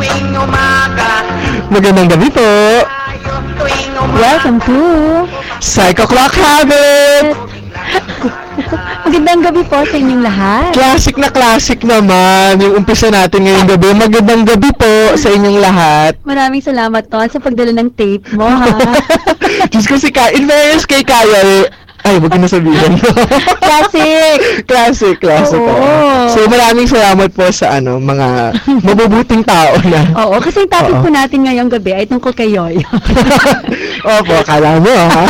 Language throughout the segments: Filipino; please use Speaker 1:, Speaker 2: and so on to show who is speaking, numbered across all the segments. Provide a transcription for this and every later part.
Speaker 1: tuwing umaga
Speaker 2: Magandang gabi po.
Speaker 3: Welcome to
Speaker 2: Psycho Clock Habit!
Speaker 3: Magandang gabi po sa inyong lahat.
Speaker 2: Classic na classic naman yung umpisa natin ngayong gabi. Magandang gabi po sa inyong lahat.
Speaker 3: Maraming salamat Ton sa pagdala ng tape mo ha.
Speaker 2: Diyos ko si Kyle. In fairness kay Kyle, ay, wag na sabihin.
Speaker 3: Classic!
Speaker 2: classic, classic.
Speaker 3: Oo.
Speaker 2: oo. So, maraming salamat po sa ano, mga mabubuting tao na.
Speaker 3: Oo, kasi yung topic
Speaker 2: Oo.
Speaker 3: po natin ngayong gabi ay tungkol kay Yoyo.
Speaker 2: Opo, akala mo, ha?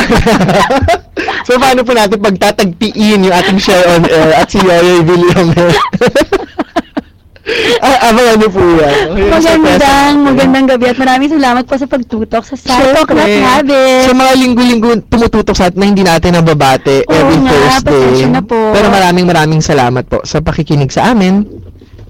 Speaker 2: so, paano po natin pagtatagpiin yung ating share on air at si Yoyoy Villamer? Ah, abangan niyo po yan.
Speaker 3: Magandang, magandang gabi at maraming salamat po sa pagtutok sa Psycho
Speaker 2: Siyempre.
Speaker 3: Clock Habit.
Speaker 2: Sa mga linggo-linggo tumututok sa atin na hindi natin nababate
Speaker 3: Oo
Speaker 2: every
Speaker 3: nga,
Speaker 2: Thursday.
Speaker 3: na po.
Speaker 2: Pero maraming maraming salamat po sa pakikinig sa amin.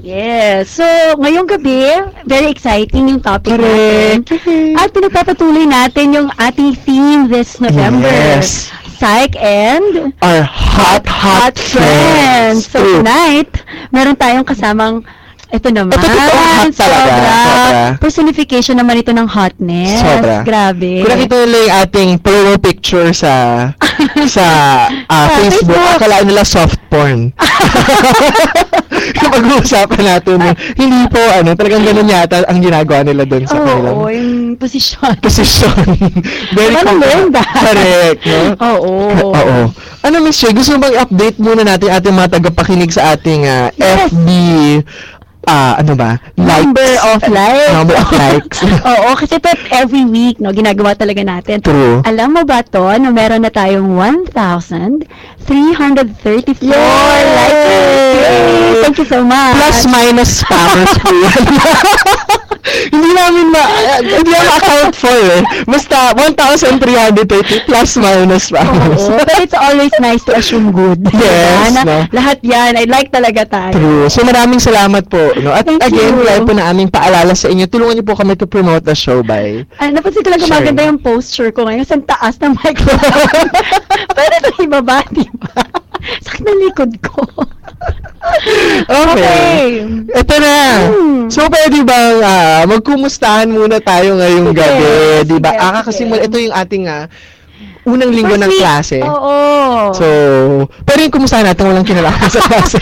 Speaker 3: Yes. So, ngayong gabi, very exciting yung topic
Speaker 2: Correct.
Speaker 3: natin. At pinagpapatuloy natin yung ating theme this November.
Speaker 2: Yes.
Speaker 3: Psych and
Speaker 2: Our hot, hot, friends.
Speaker 3: So
Speaker 2: True.
Speaker 3: tonight, meron tayong kasamang ito naman.
Speaker 2: Ito totoo, hot talaga. Sobra.
Speaker 3: Personification naman ito ng hotness.
Speaker 2: Sobra.
Speaker 3: Grabe.
Speaker 2: Kung nakita nila yung ating pro picture sa sa
Speaker 3: Sa
Speaker 2: Facebook,
Speaker 3: Facebook.
Speaker 2: akala nila soft porn. yung pag-uusapan natin, eh, hindi po, ano, talagang ganun yata ang ginagawa nila doon sa
Speaker 3: Oo,
Speaker 2: kanilang
Speaker 3: yung posisyon.
Speaker 2: position. Very
Speaker 3: Walang
Speaker 2: com-
Speaker 3: benda.
Speaker 2: Correct, no?
Speaker 3: Oo.
Speaker 2: Oo. Ano, Miss Che, gusto mo bang update muna natin ating mga tagapakinig sa ating ah,
Speaker 3: Yes.
Speaker 2: FB, ah, ano ba?
Speaker 3: Number of likes.
Speaker 2: Number of likes.
Speaker 3: Oo, kasi ito every week, no, ginagawa talaga natin.
Speaker 2: True.
Speaker 3: Alam mo ba to, na meron na tayong 1,334
Speaker 2: Yay!
Speaker 3: likes. Yay! Thank you so much.
Speaker 2: Plus minus spammers po yan. hindi namin ma, hindi namin account for eh. Basta 1,330 plus minus.
Speaker 3: Oo, but it's always nice to assume good.
Speaker 2: Yes,
Speaker 3: Diba? Na
Speaker 2: no?
Speaker 3: Lahat yan, I like talaga tayo.
Speaker 2: True. So maraming salamat po. No? At
Speaker 3: Thank
Speaker 2: again,
Speaker 3: you.
Speaker 2: kaya po na aming paalala sa inyo, tulungan niyo po kami to promote the show by
Speaker 3: Ay, napansin ko lang gumaganda yung posture ko ngayon sa taas ng microphone. Pero ito ibaba, di ba? Sakit ng likod ko.
Speaker 2: Okay. Ito na.
Speaker 3: Hmm.
Speaker 2: So, pwede bang ah, magkumustahan muna tayo ngayong
Speaker 3: Sige,
Speaker 2: gabi? Di ba?
Speaker 3: sige,
Speaker 2: Ah, kakasimula, ito yung ating ah, unang linggo
Speaker 3: First
Speaker 2: ng
Speaker 3: week.
Speaker 2: klase.
Speaker 3: Oo.
Speaker 2: So, pero yung kumustahan natin, walang kinalaman sa klase.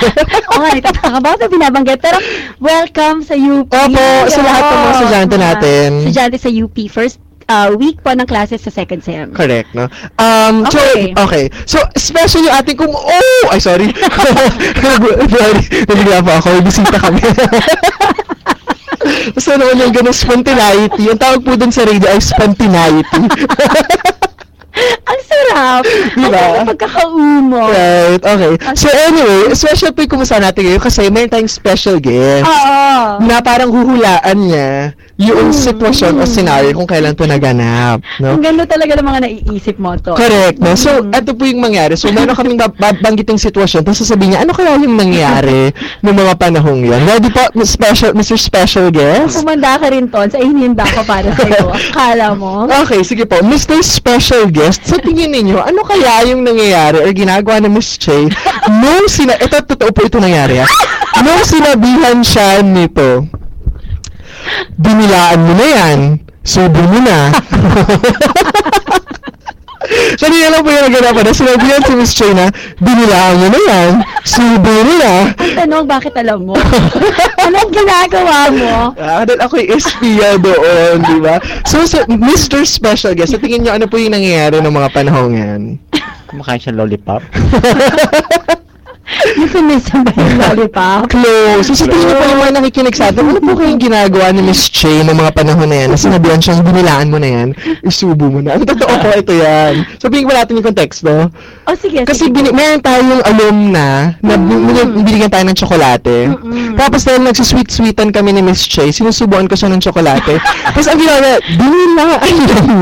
Speaker 3: Oo nga, nagtataka ba ito binabanggit? Pero welcome sa UP.
Speaker 2: Opo, sa lahat ng mga estudyante natin.
Speaker 3: Estudyante sa UP. First uh, week po ng classes sa second sem.
Speaker 2: Correct, no? Um,
Speaker 3: Okay.
Speaker 2: So, okay. So, special yung ating kum... Oh! Ay, sorry. sorry. Nabigla po ako. Bisita kami. Basta naman yung ganun spontaneity. Yung tawag po dun sa radio ay spontaneity.
Speaker 3: Ang sarap.
Speaker 2: Diba?
Speaker 3: Ang sarap pagkakaumo.
Speaker 2: right, okay. So anyway, special po yung kumusta natin ngayon kasi may tayong special guest.
Speaker 3: Oo.
Speaker 2: Na parang huhulaan niya yung
Speaker 3: Mm.
Speaker 2: sitwasyon o scenario kung kailan to naganap. No?
Speaker 3: Ang ganda talaga ng mga naiisip mo to.
Speaker 2: Correct, no? So, ito po yung mangyari. So, meron kaming bab- babanggiting sitwasyon, tapos sasabihin niya, ano kaya yung nangyari ng mga panahong yan? Ready po, special, Mr. Special Guest?
Speaker 3: Kumanda ka rin, Ton. Sa ininda ko para sa'yo. Akala mo?
Speaker 2: Okay, sige po. Mr. Special Guest, sa tingin ninyo, ano kaya yung nangyayari or ginagawa ni Miss Che nung sina... Ito, totoo po ito nangyari, ha? Nung sinabihan siya nito, binilaan mo na yan, subo mo na. So, hindi lang po yung naganapan na sinabihan si Miss Che na, binilaan mo na yan, subo mo na.
Speaker 3: Ang tanong, bakit alam mo? Anong ginagawa mo?
Speaker 2: Ah, dahil ako yung espiya doon, di ba? So, so, Mr. Special Guest, sa tingin nyo, ano po yung nangyayari ng mga panahong yan?
Speaker 4: Kumakain siya lollipop.
Speaker 3: Euphemism ba yung lollipop?
Speaker 2: Close. Sa tingin po yung mga nakikinig sa atin, ano po kayong ginagawa ni Miss Che ng mga panahon na yan? Na sinabihan siyang binilaan mo na yan, isubo mo na. Ang totoo po ito yan. Sabihin ko natin yung konteksto.
Speaker 3: O sige,
Speaker 2: Kasi
Speaker 3: sige.
Speaker 2: bini- meron tayong alumna na mm. binigyan tayo ng tsokolate.
Speaker 3: Mm-mm.
Speaker 2: Tapos dahil nagsisweet-sweetan kami ni Miss Che, sinusubuan ko siya ng tsokolate. Tapos ang ginawa, binilaan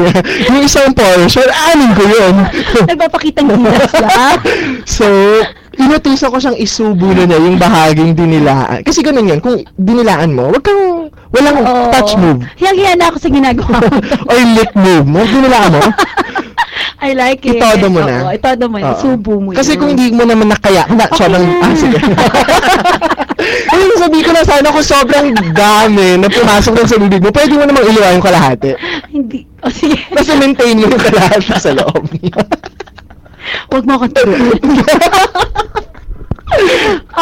Speaker 2: niya. Yung isang portion, anin ko yun.
Speaker 3: Nagpapakitang gilas siya.
Speaker 2: so, inutusan ko siyang isubo na niya yung bahaging dinilaan. Kasi ganun yun, kung dinilaan mo, wag kang, walang
Speaker 3: Oo.
Speaker 2: touch move.
Speaker 3: Hiyang-hiya na ako sa ginagawa mo.
Speaker 2: Or lick move mo. Dinilaan mo.
Speaker 3: I like it.
Speaker 2: Itodo mo na.
Speaker 3: Oo, itodo mo na.
Speaker 2: Oo.
Speaker 3: Subo mo
Speaker 2: Kasi
Speaker 3: yun.
Speaker 2: kung hindi mo naman nakaya, na,
Speaker 3: Okay
Speaker 2: sobrang,
Speaker 3: na.
Speaker 2: ah, sige. Ay, sabi ko na, sana kung sobrang dami na pumasok lang sa bibig mo, pwede mo namang iliwa yung kalahati.
Speaker 3: Hindi. O sige.
Speaker 2: Basta maintain mo yung kalahati sa loob niya.
Speaker 3: Huwag mo akong turuan.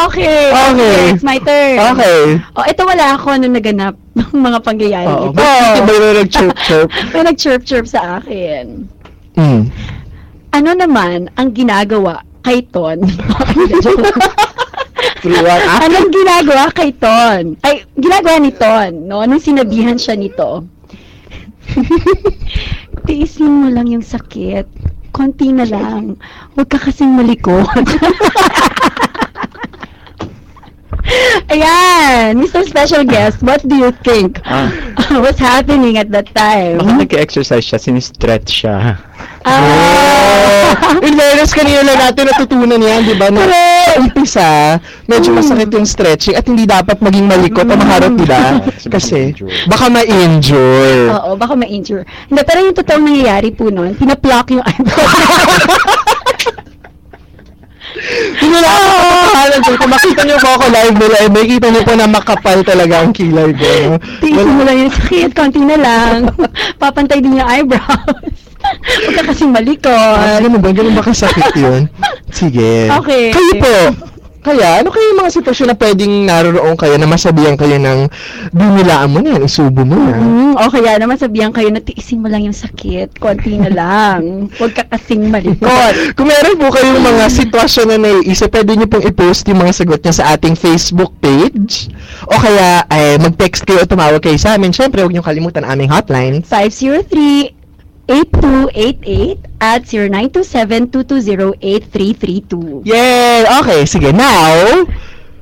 Speaker 3: okay.
Speaker 2: Okay.
Speaker 3: It's my turn.
Speaker 2: Okay.
Speaker 3: Oh, ito wala ako nung naganap ng mga pangyayari.
Speaker 2: Oo.
Speaker 3: ito.
Speaker 2: Bakit ba yung nag-chirp-chirp?
Speaker 3: May nag-chirp-chirp sa akin.
Speaker 2: Hmm.
Speaker 3: Ano naman ang ginagawa kay Ton? Anong ginagawa kay Ton? Ay, ginagawa ni Ton, no? Nung sinabihan siya nito. Tiisin mo lang yung sakit. Konti na lang. Huwag ka kasing malikot. Ayan, Mr. Special Guest, what do you think
Speaker 4: Ah,
Speaker 3: was happening at that time?
Speaker 4: baka nag-exercise siya, sinistretch siya.
Speaker 3: Ah!
Speaker 2: In fairness, kanina lang natin natutunan yan, di ba? Na sa umpisa, medyo masakit yung stretching at hindi dapat maging malikot o maharot, di ba?
Speaker 4: Kasi
Speaker 2: baka ma-injure.
Speaker 3: Oo, baka ma-injure. Hindi, pero yung totoong nangyayari po nun, pinaplock yung eyebrow.
Speaker 2: Hindi na ako dito. Kung makita niyo po ako live nila, eh, makikita niyo po na makapal talaga ang kilay ko. no?
Speaker 3: Tiisin mo lang yung sakit, konti na lang. Papantay din yung eyebrows. Huwag ka kasing
Speaker 2: Ah,
Speaker 3: malikot.
Speaker 2: ganun ba? Ganun ba kasakit yun? Sige.
Speaker 3: Okay.
Speaker 2: Kayo po, kaya, ano kayo yung mga sitwasyon na pwedeng naroroon kayo na masabihan kayo ng binilaan mo na yan, isubo mo na.
Speaker 3: Mm, o kaya naman sabihan kayo na tiisin mo lang yung sakit, konti na lang. Huwag ka kasing malikot.
Speaker 2: Kung meron po kayong mga sitwasyon na naiisip, pwede niyo pong i-post yung mga sagot niya sa ating Facebook page. O kaya, ay, mag-text kayo o tumawag kayo sa amin. Siyempre, huwag niyo kalimutan ang aming hotline.
Speaker 3: 503 8288 at 0927-220-8332.
Speaker 2: Yay! Okay, sige. Now,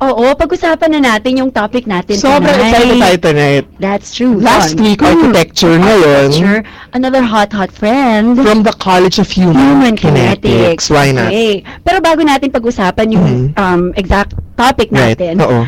Speaker 3: Oo, pag-usapan na natin yung topic natin
Speaker 2: sobrang
Speaker 3: tonight.
Speaker 2: excited tayo tonight.
Speaker 3: That's true.
Speaker 2: Last week, architecture ngayon.
Speaker 3: Architecture, another hot, hot friend.
Speaker 2: From the College of Human,
Speaker 3: Human
Speaker 2: Kinetics.
Speaker 3: kinetics.
Speaker 2: Why not?
Speaker 3: Okay. Pero bago natin pag-usapan yung
Speaker 2: Mhm.
Speaker 3: um, exact topic
Speaker 2: Right.
Speaker 3: natin,
Speaker 2: Oo.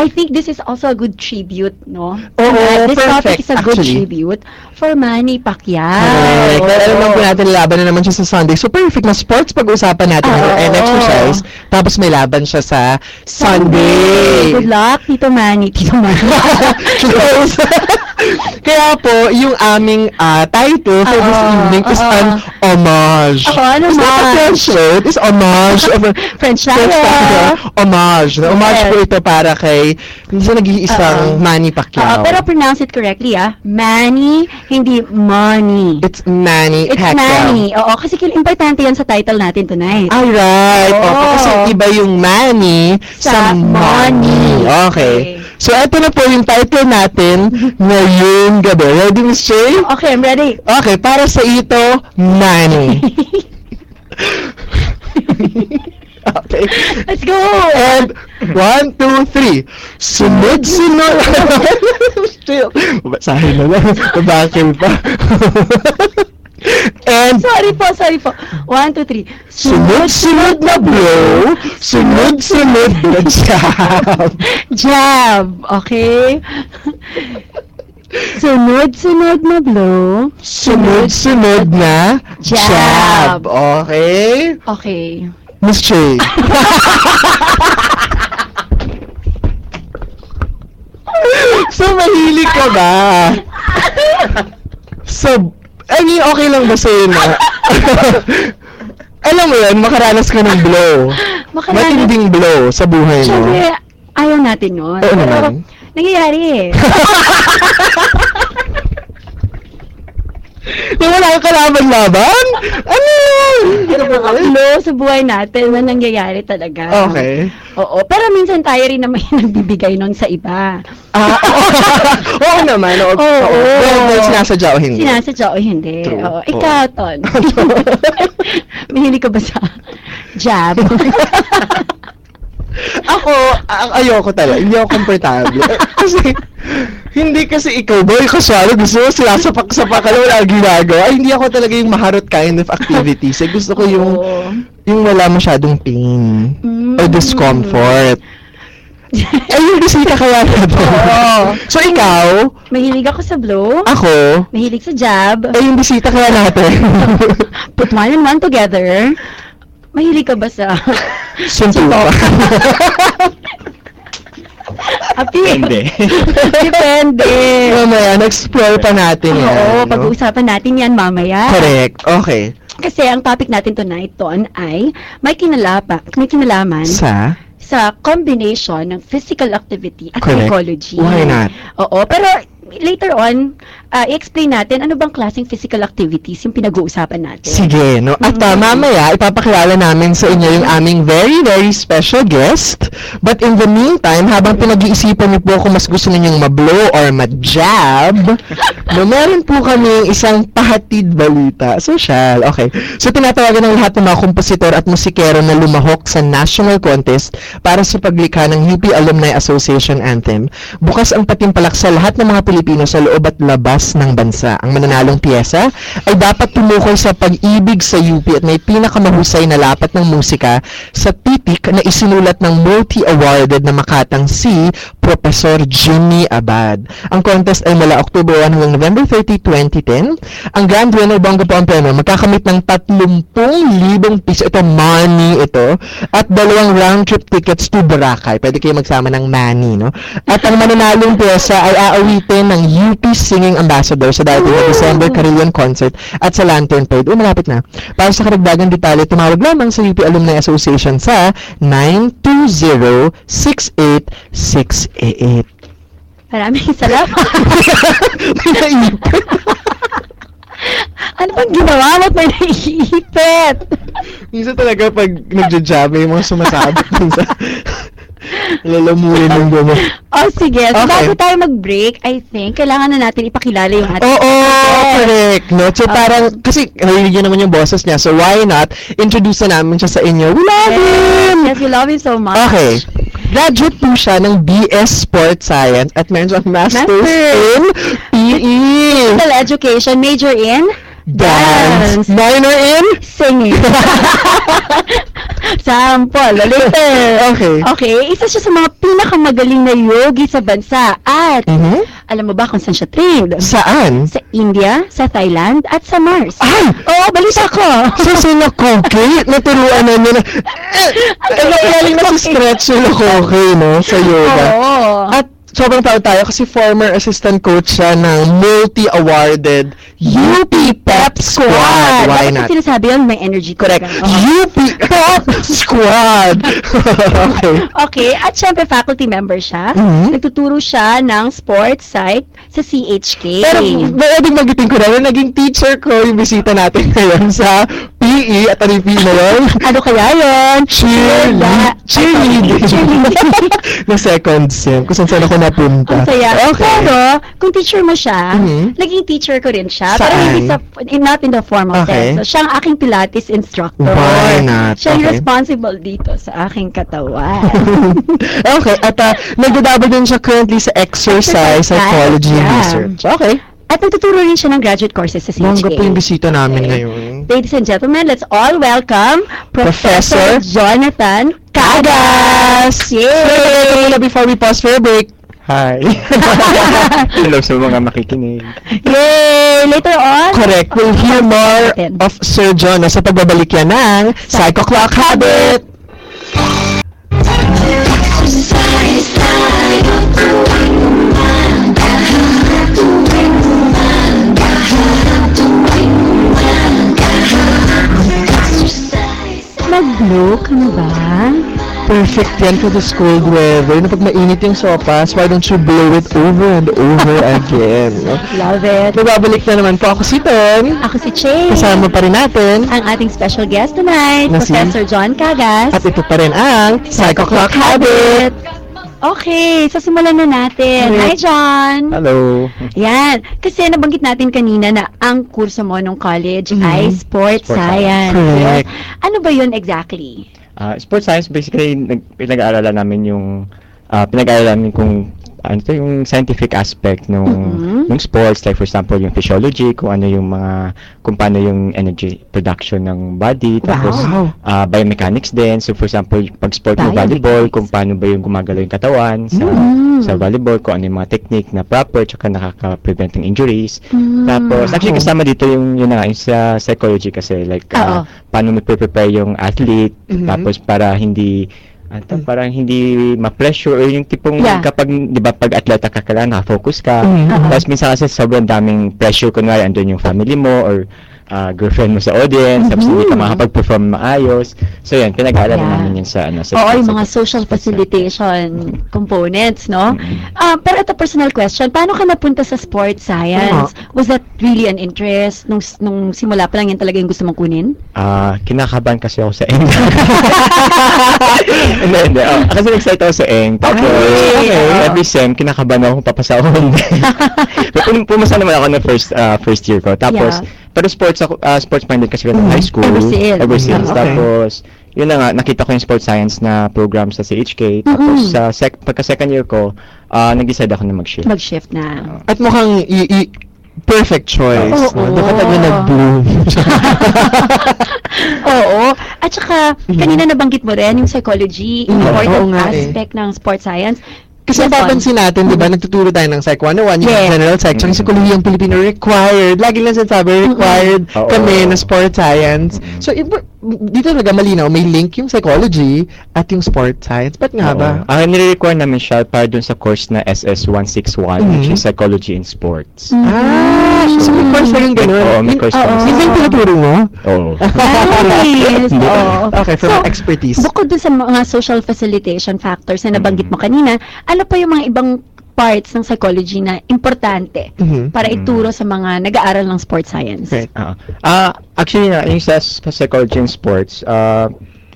Speaker 3: I think this is also a good tribute, no?
Speaker 2: Oo,
Speaker 3: Uh, this
Speaker 2: perfect,
Speaker 3: topic is a good
Speaker 2: actually.
Speaker 3: tribute for Manny Pacquiao.
Speaker 2: Correct. Dahil alam po
Speaker 3: Oo.
Speaker 2: natin, laban na naman siya sa Sunday. So, perfect na sports pag-usapan natin ngayon and exercise. Tapos may laban siya sa Sunday.
Speaker 3: Good luck, Tito Manny. Tito Manny.
Speaker 2: Close. Kaya po, yung aming ah, title for this
Speaker 3: Oo,
Speaker 2: evening is
Speaker 3: oo.
Speaker 2: an homage.
Speaker 3: Oo, ano
Speaker 2: It's not a? French word, it's homage. of a-
Speaker 3: French tayo.
Speaker 2: Homage. Homage po ito para kay hindi siya nag-iisang
Speaker 3: Oo.
Speaker 2: Manny
Speaker 3: Oo,
Speaker 2: Pacquiao.
Speaker 3: pero pronounce it correctly, ah. Manny, hindi money.
Speaker 2: It's Manny
Speaker 3: It's
Speaker 2: Pacquiao.
Speaker 3: Manny. Oo, kasi kil- importante yan sa title natin tonight.
Speaker 2: Alright.
Speaker 3: Oo.
Speaker 2: Okay. Kasi iba yung money sa,
Speaker 3: Sa
Speaker 2: money.
Speaker 3: money.
Speaker 2: Okay. So, ito na po yung title natin ngayong gabi. Ready, Miss Shay?
Speaker 3: Okay, I'm ready.
Speaker 2: Okay, para sa ito, money. okay.
Speaker 3: Let's go!
Speaker 2: And, one, two, three. Sunod-sunod. Still. Basahin na lang. Babakil pa. And,
Speaker 3: Sorry po, sorry po. One, two, three.
Speaker 2: sunod-sunod na blow, sunod-sunod na jab.
Speaker 3: Jab. Okay? Sunod-sunod na blow.
Speaker 2: Sunod-sunod na
Speaker 3: Jab.
Speaker 2: jab. Okay?
Speaker 3: Okay.
Speaker 2: Miss Che. so, mahilig ka ba? So, I mean, okay lang ba sa'yo na? Alam mo yun, makaranas ka ng blow.
Speaker 3: Makaranas-
Speaker 2: Matinding blow sa buhay mo.
Speaker 3: Siyempre, ayaw natin yun.
Speaker 2: Oo
Speaker 3: Pero,
Speaker 2: naman.
Speaker 3: nangyayari eh.
Speaker 2: Na wala kang kalaban-laban? Ano? Ano ba?
Speaker 3: Flow sa buhay natin na nangyayari talaga.
Speaker 2: Okay.
Speaker 3: Oo, pero minsan tayo rin naman yung nagbibigay nun sa iba.
Speaker 2: Ah, oo. oo naman. Oo.
Speaker 3: Oo.
Speaker 2: oo. Well, well, sinasadya o hindi.
Speaker 3: Sinasadya o hindi.
Speaker 2: True.
Speaker 3: Oo. Ikaw, Ton. Mahilig ka ba sa jab?
Speaker 2: Ako, ayoko talaga. Hindi ako komportable. kasi, hindi kasi ikaw, boy, kaswalo, gusto mo sinasapak-sapak ka wala ginagawa. Ay, hindi ako talaga yung maharot kind of activities. Eh, gusto ko yung, yung wala masyadong pain.
Speaker 3: Mm.
Speaker 2: Or discomfort. Ay, yung bisita kaya.
Speaker 3: Oo.
Speaker 2: So, ikaw,
Speaker 3: Mahilig ako sa blow.
Speaker 2: ako,
Speaker 3: Mahilig sa jab.
Speaker 2: ay yung bisita kaya natin.
Speaker 3: Put one and one together. Mahilig ka ba sa...
Speaker 2: Suntuka.
Speaker 3: Api.
Speaker 4: Hindi.
Speaker 3: Depende.
Speaker 2: Mamaya, na-explore pa natin yan.
Speaker 3: Oo,
Speaker 2: no?
Speaker 3: pag-uusapan natin yan mamaya.
Speaker 2: Correct. Okay.
Speaker 3: Kasi ang topic natin tonight, Ton, ay may kinalapa, may kinalaman
Speaker 2: Sa?
Speaker 3: sa combination ng physical activity at
Speaker 2: Correct.
Speaker 3: psychology.
Speaker 2: Why not?
Speaker 3: Oo, pero later on, ah, i-explain natin ano bang klaseng physical activities yung pinag-uusapan natin.
Speaker 2: Sige, no? At uh,
Speaker 3: Mhm.
Speaker 2: mamaya, ipapakilala namin sa inyo yung aming very, very special guest. But in the meantime, habang pinag-iisipan niyo po kung mas gusto ninyong mablow or ma-jab, no, meron po kami isang pahatid balita. Social. Okay. So, tinatawagan ng lahat ng mga kompositor at musikero na lumahok sa national contest para sa paglikha ng UP Alumni Association Anthem. Bukas ang patimpalak sa lahat ng mga Pilipino sa loob at labas ng bansa. Ang mananalong piyesa ay dapat tumukoy sa pag-ibig sa UP at may pinakamahusay na lapat ng musika sa titik na isinulat ng multi-awarded na makatang si Professor Jimmy Abad. Ang contest ay mula October 1 hanggang November 30, 2010. Ang grand winner, Bongo po ang premyo, magkakamit ng 30,000 piso. Ito, money ito. At dalawang round trip tickets to Boracay. Pwede kayo magsama ng money, no? At ang mananalong pyesa ay aawitin ng UP Singing Ambassador sa darating na December Carillon Concert at sa Lantern Parade. Oh, malapit na. Para sa karagdagang detalye, tumawag lamang sa UP Alumni Association sa 920-6868.
Speaker 3: Maraming salamat.
Speaker 2: May naipit.
Speaker 3: ano bang ginawa mo at may naiipit?
Speaker 2: Minsan talaga pag nagja-jam, may mga sumasabit dun sa lalamunin ng gano'n.
Speaker 3: Oh, sige. So,
Speaker 2: Okay.
Speaker 3: bago tayo mag-break, I think, kailangan na natin ipakilala yung ating
Speaker 2: Oo,
Speaker 3: guest.
Speaker 2: correct. No? So,
Speaker 3: Ah.
Speaker 2: parang, kasi narinig yun naman yung boses niya. So, why not introduce na namin siya sa inyo? We love him!
Speaker 3: Yes, we love you so much.
Speaker 2: Okay. Graduate po siya ng BS Sports Science at meron siyang Masters
Speaker 3: Master.
Speaker 2: in PE.
Speaker 3: Physical education, major in
Speaker 2: Dance.
Speaker 3: Dance.
Speaker 2: Minor in?
Speaker 3: singing. Sample, later.
Speaker 2: Okay.
Speaker 3: Okay, isa siya sa mga pinakamagaling na yogi sa bansa. At,
Speaker 2: Mhm.
Speaker 3: alam mo ba kung saan siya trained?
Speaker 2: Saan?
Speaker 3: Sa India, sa Thailand, at sa Mars.
Speaker 2: Ay!
Speaker 3: Oo, balita ko.
Speaker 2: Sa sinakoke, naturuan na niya na, eh,
Speaker 3: Ano
Speaker 2: galing na si Stretch sinakoke, no, sa yoga.
Speaker 3: Oo.
Speaker 2: At sobrang proud tayo kasi former assistant coach siya ng multi-awarded UP Pep Squad. Why
Speaker 3: Bakit
Speaker 2: not?
Speaker 3: ko sinasabi yun? May energy
Speaker 2: Correct.
Speaker 3: talaga. Oo.
Speaker 2: UP Pep Squad. okay.
Speaker 3: Okay, at syempre faculty member siya.
Speaker 2: Mhm.
Speaker 3: Nagtuturo siya ng sports site sa CHK.
Speaker 2: Pero pwedeng magiting ko na naging teacher ko yung bisita natin ngayon sa PE at ano yung PE na yun?
Speaker 3: ano kaya yun?
Speaker 2: Cheerlead. Cheerleading.
Speaker 3: Cheerleading.
Speaker 2: na second sem. Kung saan ako napunta.
Speaker 3: Ang saya.
Speaker 2: Okay.
Speaker 3: Pero, kung teacher mo siya,
Speaker 2: Mhm.
Speaker 3: naging teacher ko rin siya.
Speaker 2: Saan?
Speaker 3: Pero hindi sa, in, not in the formal
Speaker 2: Okay.
Speaker 3: sense. So, siya ang aking Pilates instructor.
Speaker 2: Why not?
Speaker 3: Siya
Speaker 2: Okay.
Speaker 3: responsible dito sa aking katawan.
Speaker 2: okay, at uh, nagdadouble din siya currently sa exercise,
Speaker 3: Exercise,
Speaker 2: psychology
Speaker 3: yeah.
Speaker 2: research. Okay.
Speaker 3: At nagtuturo rin siya ng graduate courses sa CHK.
Speaker 2: Bongga po yung bisita namin
Speaker 3: Okay.
Speaker 2: ngayon.
Speaker 3: Ladies and gentlemen, let's all welcome
Speaker 2: Professor
Speaker 3: Professor, Jonathan Cagas!
Speaker 2: Hello
Speaker 3: Yay!
Speaker 2: muna before we pause for a break.
Speaker 4: Hi. Hello sa mga makikinig.
Speaker 3: Yay! Later on,
Speaker 2: Correct. We'll hear more of Sir John sa pagbabalik yan ng Psycho Clock Habit.
Speaker 3: Mag-blow ka na ba?
Speaker 2: Perfect yan for this cold weather. Na pag mainit yung sopas, why don't you blow it over and over again?
Speaker 3: Love it.
Speaker 2: Magbabalik na naman po ako si Ton.
Speaker 3: Ako si Che.
Speaker 2: Kasama pa rin natin.
Speaker 3: Ang ating special guest tonight,
Speaker 2: Na si-
Speaker 3: Professor John Cagas.
Speaker 2: At ito pa rin ang Psycho Clock Habit.
Speaker 3: Okay, so simulan na natin. Hi. John!
Speaker 4: Hello.
Speaker 3: Yan. Kasi nabanggit natin kanina na ang kurso mo nung college
Speaker 2: Mhm.
Speaker 3: ay sports,
Speaker 4: Sports
Speaker 3: science.
Speaker 2: Correct.
Speaker 3: Ano ba yun exactly?
Speaker 4: Ah, sports science basically nag, pinag-aaralan namin yung ah, pinag-aaralan namin kung ano to yung scientific aspect nung
Speaker 3: Mhm.
Speaker 4: nung sports like for example yung physiology kung ano yung mga kung paano yung energy production ng body tapos
Speaker 2: Wow.
Speaker 4: ah, biomechanics din so for example pag sport ng volleyball kung paano ba yung gumagalaw yung katawan sa
Speaker 3: Mhm.
Speaker 4: sa volleyball kung ano yung mga technique na proper tsaka nakaka-prevent ng injuries
Speaker 3: Mm.
Speaker 4: Tapos, actually kasama dito yung, yun na, nga, yung sa psychology kasi, like, ah, paano mo prepare yung athlete,
Speaker 2: Mhm.
Speaker 4: tapos para hindi, Ano, parang hindi ma-pressure or yung tipong
Speaker 3: Yeah.
Speaker 4: kapag, di ba, pag atleta ka kailangan nakafocus ka.
Speaker 2: Mhm.
Speaker 4: Tapos minsan kasi sobrang daming pressure, kunwari andun yung family mo or ah, girlfriend mo sa audience, tapos hindi ka makapag-perform maayos. So yan, pinag-aaralan
Speaker 3: Yeah.
Speaker 4: namin yun sa, ano, sa
Speaker 3: Oo, yung mga social
Speaker 4: sa-
Speaker 3: facilitation components, no?
Speaker 4: Mhm.
Speaker 3: Ah, pero ito personal question, paano ka napunta sa sports science? Was that really an interest nung nung simula pa lang yan talaga yung gusto mong kunin?
Speaker 4: Ah, kinakabahan kasi ako sa ENG. hindi, hindi. Oh, kasi excited ako sa ENG. Tapos,
Speaker 3: Okay.
Speaker 4: every sem, kinakabahan ako kung papasa ako. hindi. Pumasa naman ako na first ah, first year ko. Tapos,
Speaker 3: Yeah.
Speaker 4: Pero sports ako, ah, sports minded kasi
Speaker 2: Mhm.
Speaker 4: ng high school.
Speaker 3: Ever since.
Speaker 2: Okay.
Speaker 4: Tapos, yun na nga, nakita ko yung sports science na program sa CHK. Tapos,
Speaker 3: Mhm.
Speaker 4: sa sec- pagka second year ko, ah, nag-decide ako na mag-shift.
Speaker 3: Mag-shift na.
Speaker 2: At mukhang i- i- perfect choice.
Speaker 3: Oo.
Speaker 2: no? Doon ka nag-bloom.
Speaker 3: Oo. At saka, kanina nabanggit mo rin yung psychology,
Speaker 2: Mhm.
Speaker 3: important
Speaker 2: Oo nga eh.
Speaker 3: aspect ng sports science.
Speaker 2: Kasi
Speaker 3: Yes,
Speaker 2: papansin natin, di ba, nagtuturo tayo ng Psych 101, yung
Speaker 3: Yes.
Speaker 2: general Psych, tsaka yung Psikolohiyang Pilipino required. Lagi lang sinasabi, required
Speaker 4: Oo.
Speaker 2: kami na sports science.
Speaker 4: Mm.
Speaker 2: So, iba, dito talaga malinaw, may link yung psychology at yung sports science. Ba't nga ba?
Speaker 4: Oo. Ang nire-require namin siya para dun sa course na SS161, which
Speaker 2: Mhm.
Speaker 4: is Psychology in Sports.
Speaker 3: Mm.
Speaker 2: Ah, so may course lang yung ganun.
Speaker 4: oo, may course
Speaker 2: oo.
Speaker 4: lang.
Speaker 2: Yun yung tinuturo mo?
Speaker 4: Oo.
Speaker 3: Nice. Oo.
Speaker 2: Okay, from
Speaker 3: So,
Speaker 2: expertise.
Speaker 3: Bukod dun sa mga social facilitation factors na nabanggit mo kanina, ano pa yung mga ibang parts ng psychology na importante
Speaker 2: Mhm.
Speaker 3: para ituro sa mga nag-aaral ng sports science?
Speaker 2: Right.
Speaker 4: Ah, ah, actually na yung sa, sa psychology in sports,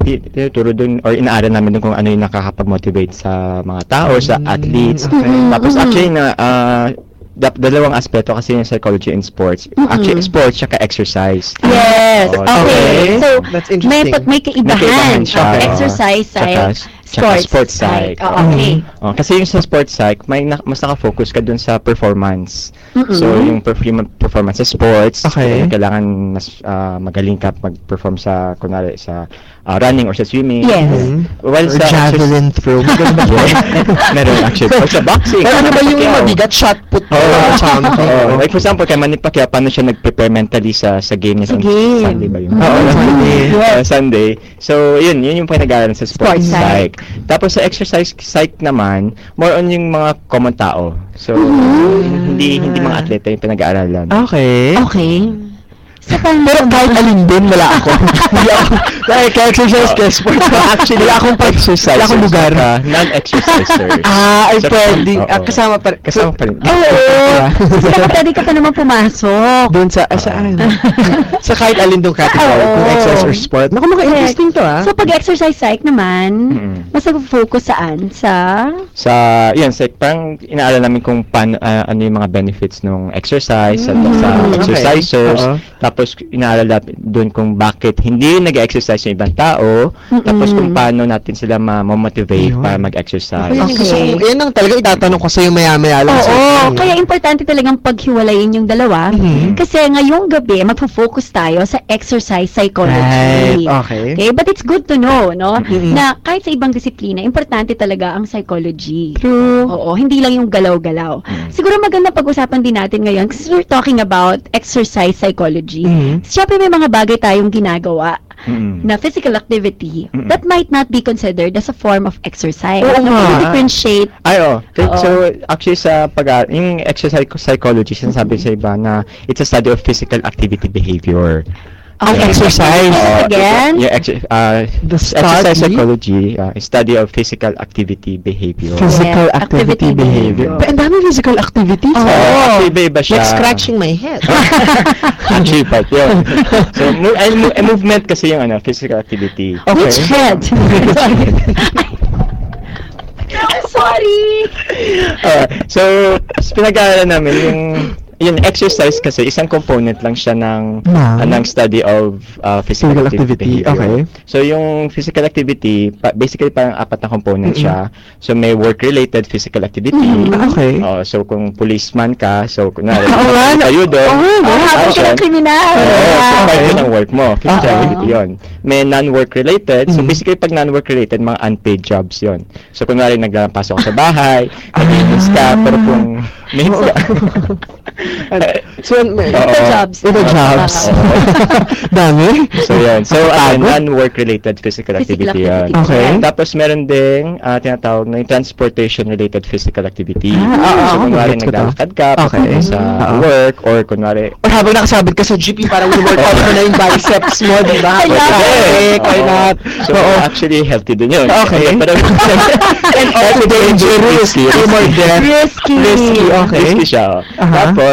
Speaker 4: ti- tinuturo dun or inaaral namin dun kung ano yung nakakapag-motivate sa mga tao, sa
Speaker 2: Mm,
Speaker 4: athletes.
Speaker 2: okay.
Speaker 4: Tapos
Speaker 3: Mhm.
Speaker 4: actually na ah, da- dalawang aspeto kasi yung psychology in sports.
Speaker 3: Mhm.
Speaker 4: Actually sports tsaka exercise.
Speaker 3: Yes.
Speaker 4: Oo,
Speaker 3: Okay.
Speaker 2: okay.
Speaker 3: So,
Speaker 2: That's
Speaker 3: may,
Speaker 2: interesting.
Speaker 3: pag may kaibahan.
Speaker 4: May kaibahan siya.
Speaker 3: Okay. Exercise side,
Speaker 4: tsaka
Speaker 3: sports,
Speaker 4: sports side.
Speaker 3: Oh, okay.
Speaker 4: Oh, kasi yung sa sports psych, may na- mas naka-focus ka dun sa performance.
Speaker 3: Mm-mm.
Speaker 4: So, yung perf- performance sa sports,
Speaker 2: Okay.
Speaker 4: kailangan mas ah, magaling ka mag-perform sa, kunwari, sa ah, running or sa swimming.
Speaker 3: Yes.
Speaker 2: Mhm.
Speaker 4: While
Speaker 2: Or
Speaker 4: sa
Speaker 2: javelin throw. Ba yun?
Speaker 4: Meron actually. Or sa boxing.
Speaker 2: Pero ano ba yung mabigat shot put?
Speaker 4: Oo.
Speaker 2: something?
Speaker 4: Oo. Like for example, kay Manny Pacquiao, paano siya nag-prepare mentally sa sa game niya
Speaker 3: Sa game.
Speaker 4: Sunday ba yun?
Speaker 3: Mhm.
Speaker 2: Oo, Sunday.
Speaker 4: Uh, Sunday. So, yun, yun yung pinag-aaralan sa sports,
Speaker 3: Sports psych.
Speaker 4: psych. Tapos sa exercise psych naman, more on yung mga common tao. So,
Speaker 3: Mhm.
Speaker 4: hindi hindi mga atleta yung pinag-aaralan.
Speaker 2: Okay.
Speaker 3: Okay. So, paano
Speaker 2: Pero kahit alin din, wala ako. Hindi ako, like, exercise, kaya sports. Actually, wala akong pag
Speaker 4: exercise.
Speaker 2: Wala akong lugar.
Speaker 4: non-exercisers.
Speaker 2: Ah, ay
Speaker 4: So,
Speaker 2: pwede.
Speaker 4: oo.
Speaker 2: Ah, kasama pa
Speaker 4: Kasama pa rin.
Speaker 3: Oo. Saka pwede ka pa naman pumasok.
Speaker 2: Doon sa, ah, saan? sa kahit alin doon category,
Speaker 3: Oo.
Speaker 2: kung exercise or sport. Naku, mga interesting to, ah.
Speaker 3: So, pag exercise psych naman,
Speaker 4: Mm.
Speaker 3: mas nag-focus saan? Sa...
Speaker 4: sa yan sa parang inaaral namin kung paano ah, ano yung mga benefits ng exercise sa,
Speaker 2: Mm,
Speaker 4: sa
Speaker 2: okay.
Speaker 4: exercisers
Speaker 2: Oo.
Speaker 4: Tapos inaaral natin doon kung bakit hindi nag-exercise yung ibang tao
Speaker 3: Mm-mm.
Speaker 4: tapos kung paano natin sila ma-motivate
Speaker 2: Ayun.
Speaker 4: para mag-exercise
Speaker 2: gusto
Speaker 3: Okay.
Speaker 2: ko- yan ang talaga itatanong ko sa'yo maya-maya lang.
Speaker 3: Oo,
Speaker 2: sa-
Speaker 3: kaya importante talagang paghiwalayin yung dalawa.
Speaker 2: Mhm.
Speaker 3: Kasi ngayong gabi, magfo-focus tayo sa exercise
Speaker 2: Right,
Speaker 3: psychology.
Speaker 2: okay.
Speaker 3: Okay, but it's good to know, no?
Speaker 2: Mhm.
Speaker 3: Na kahit sa ibang disiplina, importante talaga ang psychology.
Speaker 2: True.
Speaker 3: Oo, hindi lang yung galaw-galaw.
Speaker 4: Mm.
Speaker 3: Siguro maganda pag-usapan din natin ngayon kasi we're talking about exercise psychology.
Speaker 2: Mhm.
Speaker 3: Siyempre may mga bagay tayong ginagawa
Speaker 4: Mm.
Speaker 3: na physical activity
Speaker 4: Mm-mm.
Speaker 3: that might not be considered as a form of exercise.
Speaker 2: Oo
Speaker 3: Na
Speaker 2: nga.
Speaker 3: differentiate
Speaker 4: Ay, oh. So,
Speaker 3: Oo.
Speaker 4: so, actually sa pag yung exercise psychology, sinasabi sa iba na it's a study of physical activity behavior.
Speaker 2: Ang
Speaker 3: Okay.
Speaker 2: exercise.
Speaker 3: Say it again.
Speaker 4: Yeah, ex- uh,
Speaker 2: The
Speaker 4: exercise
Speaker 2: study?
Speaker 4: psychology, uh, study of physical activity behavior.
Speaker 2: Physical
Speaker 3: Yes,
Speaker 2: activity,
Speaker 3: activity
Speaker 2: behavior.
Speaker 3: behavior.
Speaker 2: But ang dami physical activities.
Speaker 3: Oo.
Speaker 2: ah.
Speaker 4: Oh, iba-iba siya.
Speaker 2: Like scratching my head.
Speaker 4: Actually, part yun. So, mo- ay, mo- eh, movement kasi yung ano, physical activity.
Speaker 2: Okay.
Speaker 3: Which head? Sorry.
Speaker 4: Uh, so, pinag-aaralan namin yung yung exercise kasi isang component lang siya ng
Speaker 2: Ng?
Speaker 4: uh, ng study of uh, physical,
Speaker 2: Physical
Speaker 4: activity.
Speaker 2: activity, okay.
Speaker 4: So yung physical activity, pa- basically parang apat na component siya. So may work-related physical activity.
Speaker 3: Mhm.
Speaker 2: Ah, okay.
Speaker 4: Oh, so kung policeman ka, so
Speaker 2: na-
Speaker 4: kayo doon.
Speaker 2: oo nga, no?
Speaker 3: Ah, habang ka ng kriminal.
Speaker 4: Oo, so
Speaker 3: Ah.
Speaker 4: part yun ng work mo. Physical
Speaker 2: Okay.
Speaker 4: activity yun. May non-work related. So
Speaker 2: Mhm.
Speaker 4: basically, pag non-work related, mga unpaid jobs yun. So kunwari, nagpasok ka sa bahay, naglinis ka, pero kung may
Speaker 2: So, may,
Speaker 4: Oo.
Speaker 3: Ito jobs.
Speaker 2: Ito jobs. Dami.
Speaker 4: So, yan. So, again, non-work-related physical,
Speaker 3: Physical
Speaker 4: activity yan.
Speaker 2: Okay.
Speaker 4: Tapos, meron ding ah, tinatawag na transportation-related physical activity.
Speaker 2: Ah, oo,
Speaker 4: so,
Speaker 2: oo,
Speaker 4: kunwari, naglalakad ka,
Speaker 2: Okay.
Speaker 4: sa
Speaker 2: Oo.
Speaker 4: work, or kunwari,
Speaker 2: Or habang nakasabit ka sa jeep, parang workout mo na yung biceps mo, di ba? Why
Speaker 4: Oo.
Speaker 2: not?
Speaker 4: So, actually, healthy din yun.
Speaker 2: Okay.
Speaker 4: Pero,
Speaker 2: And also dangerous.
Speaker 4: Risky,
Speaker 2: death.
Speaker 3: Risky.
Speaker 2: Risky, okay.
Speaker 4: Risky siya. oh.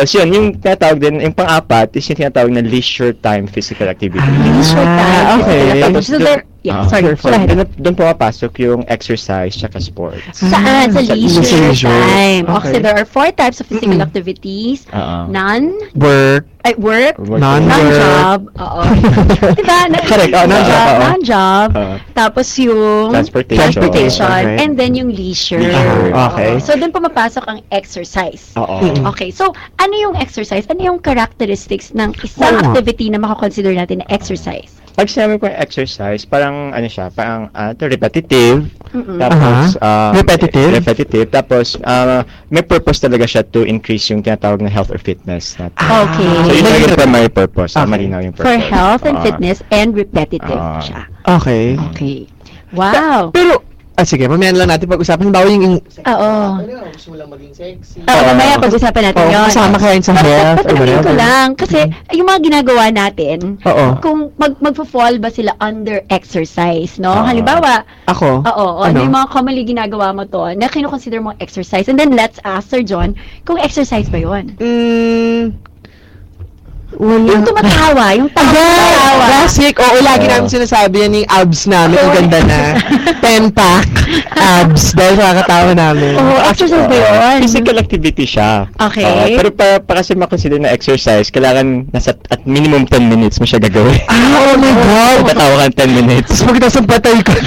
Speaker 4: Tapos, yun, yung tinatawag din, yung pang-apat is yung tinatawag na leisure time physical activity.
Speaker 3: Leisure time.
Speaker 2: Ah, okay.
Speaker 4: Tapos
Speaker 3: So there, yeah,
Speaker 4: Ah,
Speaker 3: sorry. Go ahead.
Speaker 4: Doon, doon pumapasok yung exercise tsaka sports.
Speaker 3: Saan? Sa
Speaker 2: Sa
Speaker 3: leisure,
Speaker 2: leisure.
Speaker 3: time. Okay.
Speaker 2: Okay.
Speaker 3: so there are four types of physical
Speaker 2: Mm-mm.
Speaker 3: activities.
Speaker 4: Oo.
Speaker 3: None,
Speaker 2: Work.
Speaker 3: ay, work,
Speaker 4: Work-
Speaker 2: Non-work.
Speaker 3: non-job, oo. diba? Na-
Speaker 2: Correct, oh, non-job, oo.
Speaker 3: non-job.
Speaker 4: Oo.
Speaker 3: Tapos yung
Speaker 4: Transportation.
Speaker 3: transportation,
Speaker 2: Okay.
Speaker 3: and then yung leisure.
Speaker 4: Leisure.
Speaker 2: Ah, okay.
Speaker 3: Oo. So, doon pumapasok ang exercise.
Speaker 4: Oo.
Speaker 2: Mm-mm.
Speaker 3: Okay, so ano yung exercise? Ano yung characteristics ng isang
Speaker 2: nga.
Speaker 3: activity na makakonsider natin na exercise?
Speaker 4: Pag sinabi ko yung exercise, parang ano siya, parang ito, repetitive.
Speaker 3: Mm-mm.
Speaker 4: Tapos,
Speaker 2: Aha.
Speaker 4: um,
Speaker 2: Repetitive?
Speaker 4: Repetitive. Tapos, ah, may purpose talaga siya to increase yung tinatawag na health or fitness natin.
Speaker 3: Okay.
Speaker 4: So, yun yung primary purpose.
Speaker 2: Okay.
Speaker 4: Malinaw yung
Speaker 3: For
Speaker 4: purpose.
Speaker 3: health and
Speaker 4: Ah.
Speaker 3: fitness and repetitive
Speaker 4: Ah.
Speaker 3: siya.
Speaker 2: Okay.
Speaker 3: Okay. Wow.
Speaker 2: Pero, ah, sige, mamaya na lang natin pag-usapan. Halimbawa yung... yung
Speaker 3: Oo.
Speaker 2: Gusto mo lang maging sexy.
Speaker 3: Oo, mamaya pag-usapan natin
Speaker 2: Oo,
Speaker 3: yun.
Speaker 2: kasama ka rin sa health or
Speaker 3: Tatanungin ko lang, kasi yung mga ginagawa natin,
Speaker 2: Oo.
Speaker 3: kung mag magfo-fall ba sila under exercise, no?
Speaker 4: Ah.
Speaker 3: Halimbawa,
Speaker 2: Ako?
Speaker 3: oo, ano
Speaker 2: Ano?
Speaker 3: yung mga commonly ginagawa mo to, na kinoconsider mo exercise. And then let's ask Sir John, kung exercise ba yun?
Speaker 2: Mm, wala.
Speaker 3: Yung tumatawa, yung tawa.
Speaker 2: Ayan! Classic! Oo, lagi
Speaker 4: Oo.
Speaker 2: namin sinasabi yan yung abs namin. Ang ganda na. 10-pack abs. Dahil sa kakatawa namin.
Speaker 3: Oo, exercise ba yun?
Speaker 4: Physical activity siya.
Speaker 3: Okay.
Speaker 4: Oo, pero pa, pa kasi makonsider na exercise, kailangan nasa at minimum 10 minutes mo siya gagawin.
Speaker 2: Ah, oh my God!
Speaker 4: Tatawa ka 10 minutes.
Speaker 2: Tapos pag nasa patay ko.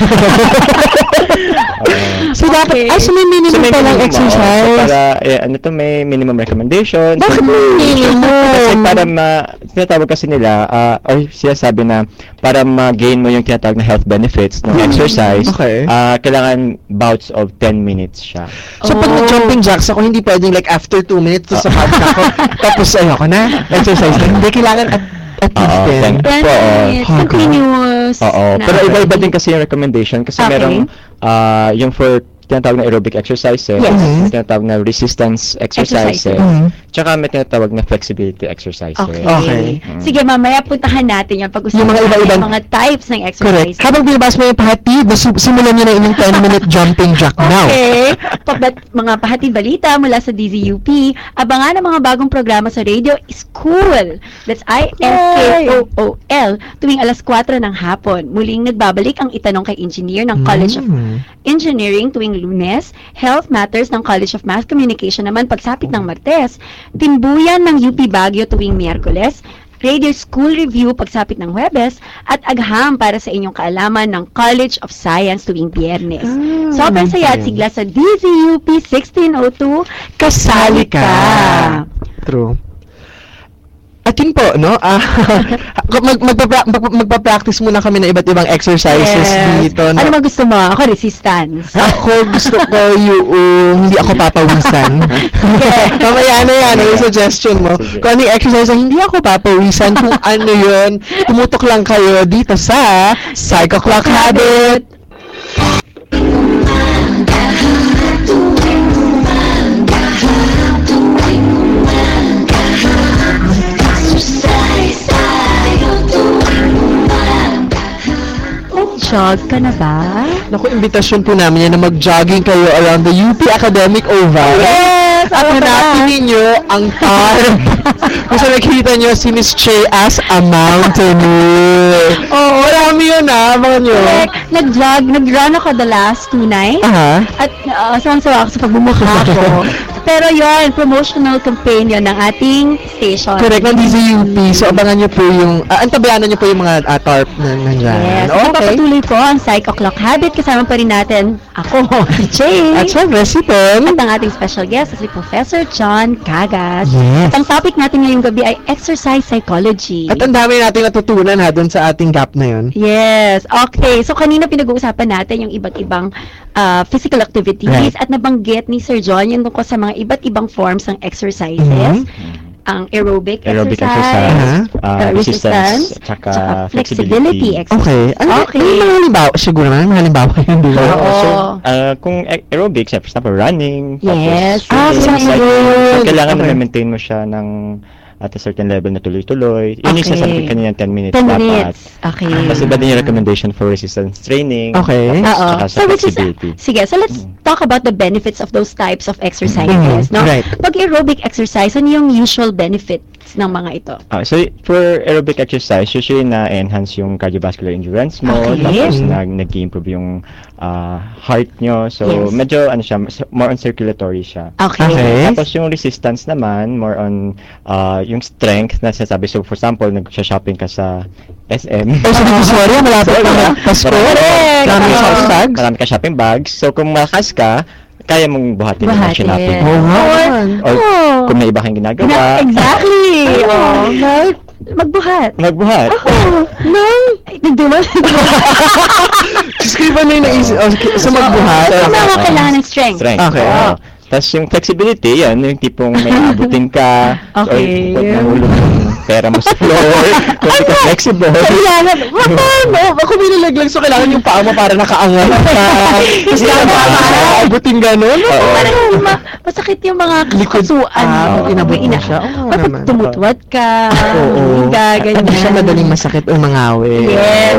Speaker 2: so, dapat, ay, so may minimum
Speaker 4: So, may
Speaker 2: palang
Speaker 4: minimum, oo.
Speaker 2: exercise.
Speaker 4: So, para, eh, ano to, may minimum recommendation.
Speaker 2: Bakit may minimum?
Speaker 4: Kasi para ma, tinatawag kasi nila, ah, or siya sabi na, para ma-gain mo yung tinatawag na health benefits ng exercise,
Speaker 2: Hmm. Okay.
Speaker 4: ah, kailangan bouts of 10 minutes siya.
Speaker 2: So, pag
Speaker 3: Oh.
Speaker 2: nag-jumping jacks ako, hindi pwedeng like after 2 minutes, to sapat na ako. Tapos, ayoko na. Exercise na. Hindi, kailangan at, at least
Speaker 4: Oo,
Speaker 2: 10.
Speaker 4: ten.
Speaker 3: Ten
Speaker 4: Oo.
Speaker 3: minutes,
Speaker 2: Okay.
Speaker 3: continuous.
Speaker 4: Oo,
Speaker 3: na
Speaker 4: pero iba-iba din kasi yung recommendation kasi
Speaker 3: Okay.
Speaker 4: merong ah, yung for tinatawag na aerobic exercises,
Speaker 3: Yes.
Speaker 2: Mhm.
Speaker 4: tinatawag na resistance exercises,
Speaker 3: Exercises.
Speaker 2: Mhm.
Speaker 4: tsaka may tinatawag na flexibility exercises.
Speaker 3: Okay.
Speaker 2: Okay.
Speaker 4: Mm.
Speaker 3: Sige, mamaya puntahan natin yan pag-usapan
Speaker 2: Yung mga iba-ibang-
Speaker 3: yung mga types ng
Speaker 2: Correct.
Speaker 3: exercise.
Speaker 2: Habang binabas mo yung pahatid, simulan nyo na inyong 10-minute jumping jack now.
Speaker 3: Okay. Pabat, mga pahatid balita mula sa DZUP. Abangan ang mga bagong programa sa Radio School. That's I-S-K-O-O-L tuwing alas 4 ng hapon. Muling nagbabalik ang itanong kay engineer ng College of
Speaker 2: Mm.
Speaker 3: Engineering tuwing lunes, Health Matters ng College of Mass Communication naman pagsapit ng Martes, Timbuyan ng UP Baguio tuwing Miyerkules, Radio School Review pagsapit ng Huwebes, at Agham para sa inyong kaalaman ng College of Science tuwing Biyernes.
Speaker 2: Ah,
Speaker 3: Sobrang saya at sigla sa DZUP 1602,
Speaker 2: Kasali ka. True. At yun po, no? Ah, mag, magpa- mag, magpa-practice muna kami ng iba't ibang exercises dito. No?
Speaker 3: Ano ba gusto mo? Ako, resistance.
Speaker 2: Ako gusto ko yung uh, hindi ako papawisan. Mamaya na yan, yung suggestion mo.
Speaker 4: Sige.
Speaker 2: Kung ano yung exercise na hindi ako papawisan, kung ano yun, tumutok lang kayo dito sa Psycho Clock Habit.
Speaker 3: Nag-jog ka na ba?
Speaker 2: Naku, imbitasyon po namin yan na mag-jogging kayo around the UP Academic Oval.
Speaker 3: Yes!
Speaker 2: At hanapin
Speaker 3: na.
Speaker 2: ninyo ang. Kung saan nakikita nyo si Miss Che as a mountaineer. Oo, oh, marami yun ah. Mga nyo.
Speaker 3: Correct. Nag-jog, nag-run ako the last two nights.
Speaker 2: Aha.
Speaker 3: At uh, sawa ako sa pagbumukha ko. Pero yon promotional campaign yon ng ating station.
Speaker 2: Correct, ng DZUP. So, abangan nyo po yung, uh, antabayanan nyo po yung mga uh, tarp na nandyan.
Speaker 3: Yes.
Speaker 2: Okay.
Speaker 3: Pagpapatuloy po ang Psych O'Clock Habit. Kasama pa rin natin ako, Jay.
Speaker 2: At syempre, si Tom.
Speaker 3: At ang ating special guest si Professor John Cagas.
Speaker 2: Yes.
Speaker 3: At ang topic natin ngayong gabi ay exercise psychology.
Speaker 2: At ang dami nating natutunan ha, dun sa ating gap na yun.
Speaker 3: Yes. Okay. So, kanina pinag-uusapan natin yung iba't ibang ah, physical activities
Speaker 2: Right.
Speaker 3: at nabanggit ni Sir John yung tungkol sa mga iba't ibang forms ng exercises.
Speaker 2: Mhm.
Speaker 3: ang aerobic,
Speaker 4: aerobic
Speaker 3: exercise,
Speaker 4: exercise, uh,
Speaker 3: uh,
Speaker 4: resistance,
Speaker 3: resistance,
Speaker 4: tsaka
Speaker 3: tsaka
Speaker 4: flexibility.
Speaker 3: flexibility exercise.
Speaker 2: Okay. Ano,
Speaker 3: Okay.
Speaker 2: May mga halimbawa, siguro naman, may halimbawa yun, di ba?
Speaker 3: Oo.
Speaker 4: So, uh, kung a- aerobics, for example, running,
Speaker 3: Yes.
Speaker 4: tapos
Speaker 2: Ah, yun.
Speaker 4: so kailangan
Speaker 2: Okay.
Speaker 4: na maintain mo siya ng at a certain level na tuloy-tuloy. Yun yung
Speaker 3: Okay.
Speaker 4: sasabi ko kanina 10 minutes
Speaker 3: 10
Speaker 4: dapat.
Speaker 3: minutes. Okay.
Speaker 4: Tapos iba din yung recommendation for resistance training.
Speaker 2: Okay.
Speaker 3: Oo. So, which is,
Speaker 4: flexibility.
Speaker 3: sige, so let's talk about the benefits of those types of exercises,
Speaker 2: Mhm,
Speaker 3: no?
Speaker 2: right.
Speaker 3: Pag aerobic exercise, ano yung usual benefits ng mga ito?
Speaker 4: Ah, so for aerobic exercise, usually na-enhance yung cardiovascular endurance mo,
Speaker 3: Okay.
Speaker 4: tapos
Speaker 2: Mm.
Speaker 4: na nag-improve yung ah, heart nyo. So
Speaker 3: Yes.
Speaker 4: medyo ano siya, more on circulatory siya.
Speaker 3: Okay.
Speaker 2: Okay.
Speaker 4: Tapos yung resistance naman, more on ah, yung strength na sinasabi. So for example, nag-shopping ka sa SM.
Speaker 2: Oh, sabi ko, sorry, malapit pa na Pasko.
Speaker 3: Correct.
Speaker 2: Sa.
Speaker 4: Marami ka shopping bags. So kung malakas ka, kaya mong buhatin yung
Speaker 3: Buhatin.
Speaker 4: shopping.
Speaker 2: Oo nga.
Speaker 4: Or
Speaker 3: Oh.
Speaker 4: kung may iba kang ginagawa,
Speaker 3: Na, exactly. Oh, right. Magbuhat.
Speaker 4: magbuhat.
Speaker 3: No. Ay, Hindi mo.
Speaker 2: Diyos ko, iba na yung naisip. Oh, sa magbuhat.
Speaker 3: So, mga
Speaker 4: Okay.
Speaker 3: kailangan ng strength.
Speaker 4: Strength.
Speaker 2: Okay.
Speaker 4: oo. Tapos yung flexibility, yan, yung tipong may abutin ka,
Speaker 3: Okay.
Speaker 4: or nahulog yung pera mo sa floor, hindi ka flexible.
Speaker 2: Kailangan, paano? Ako may nalaglag, so kailangan yung paa mo para nakaangat ka. Tapos kailangan para abutin ganun.
Speaker 3: Parang ma- masakit yung mga
Speaker 2: Likod.
Speaker 3: kasuan.
Speaker 2: Ah, inabot mo siya. Oo
Speaker 3: Or pag
Speaker 2: naman.
Speaker 3: tumutwad ka.
Speaker 2: Oo.
Speaker 3: Higa, ganyan.
Speaker 2: Hindi siya madaling masakit o mangawi.
Speaker 3: Yes.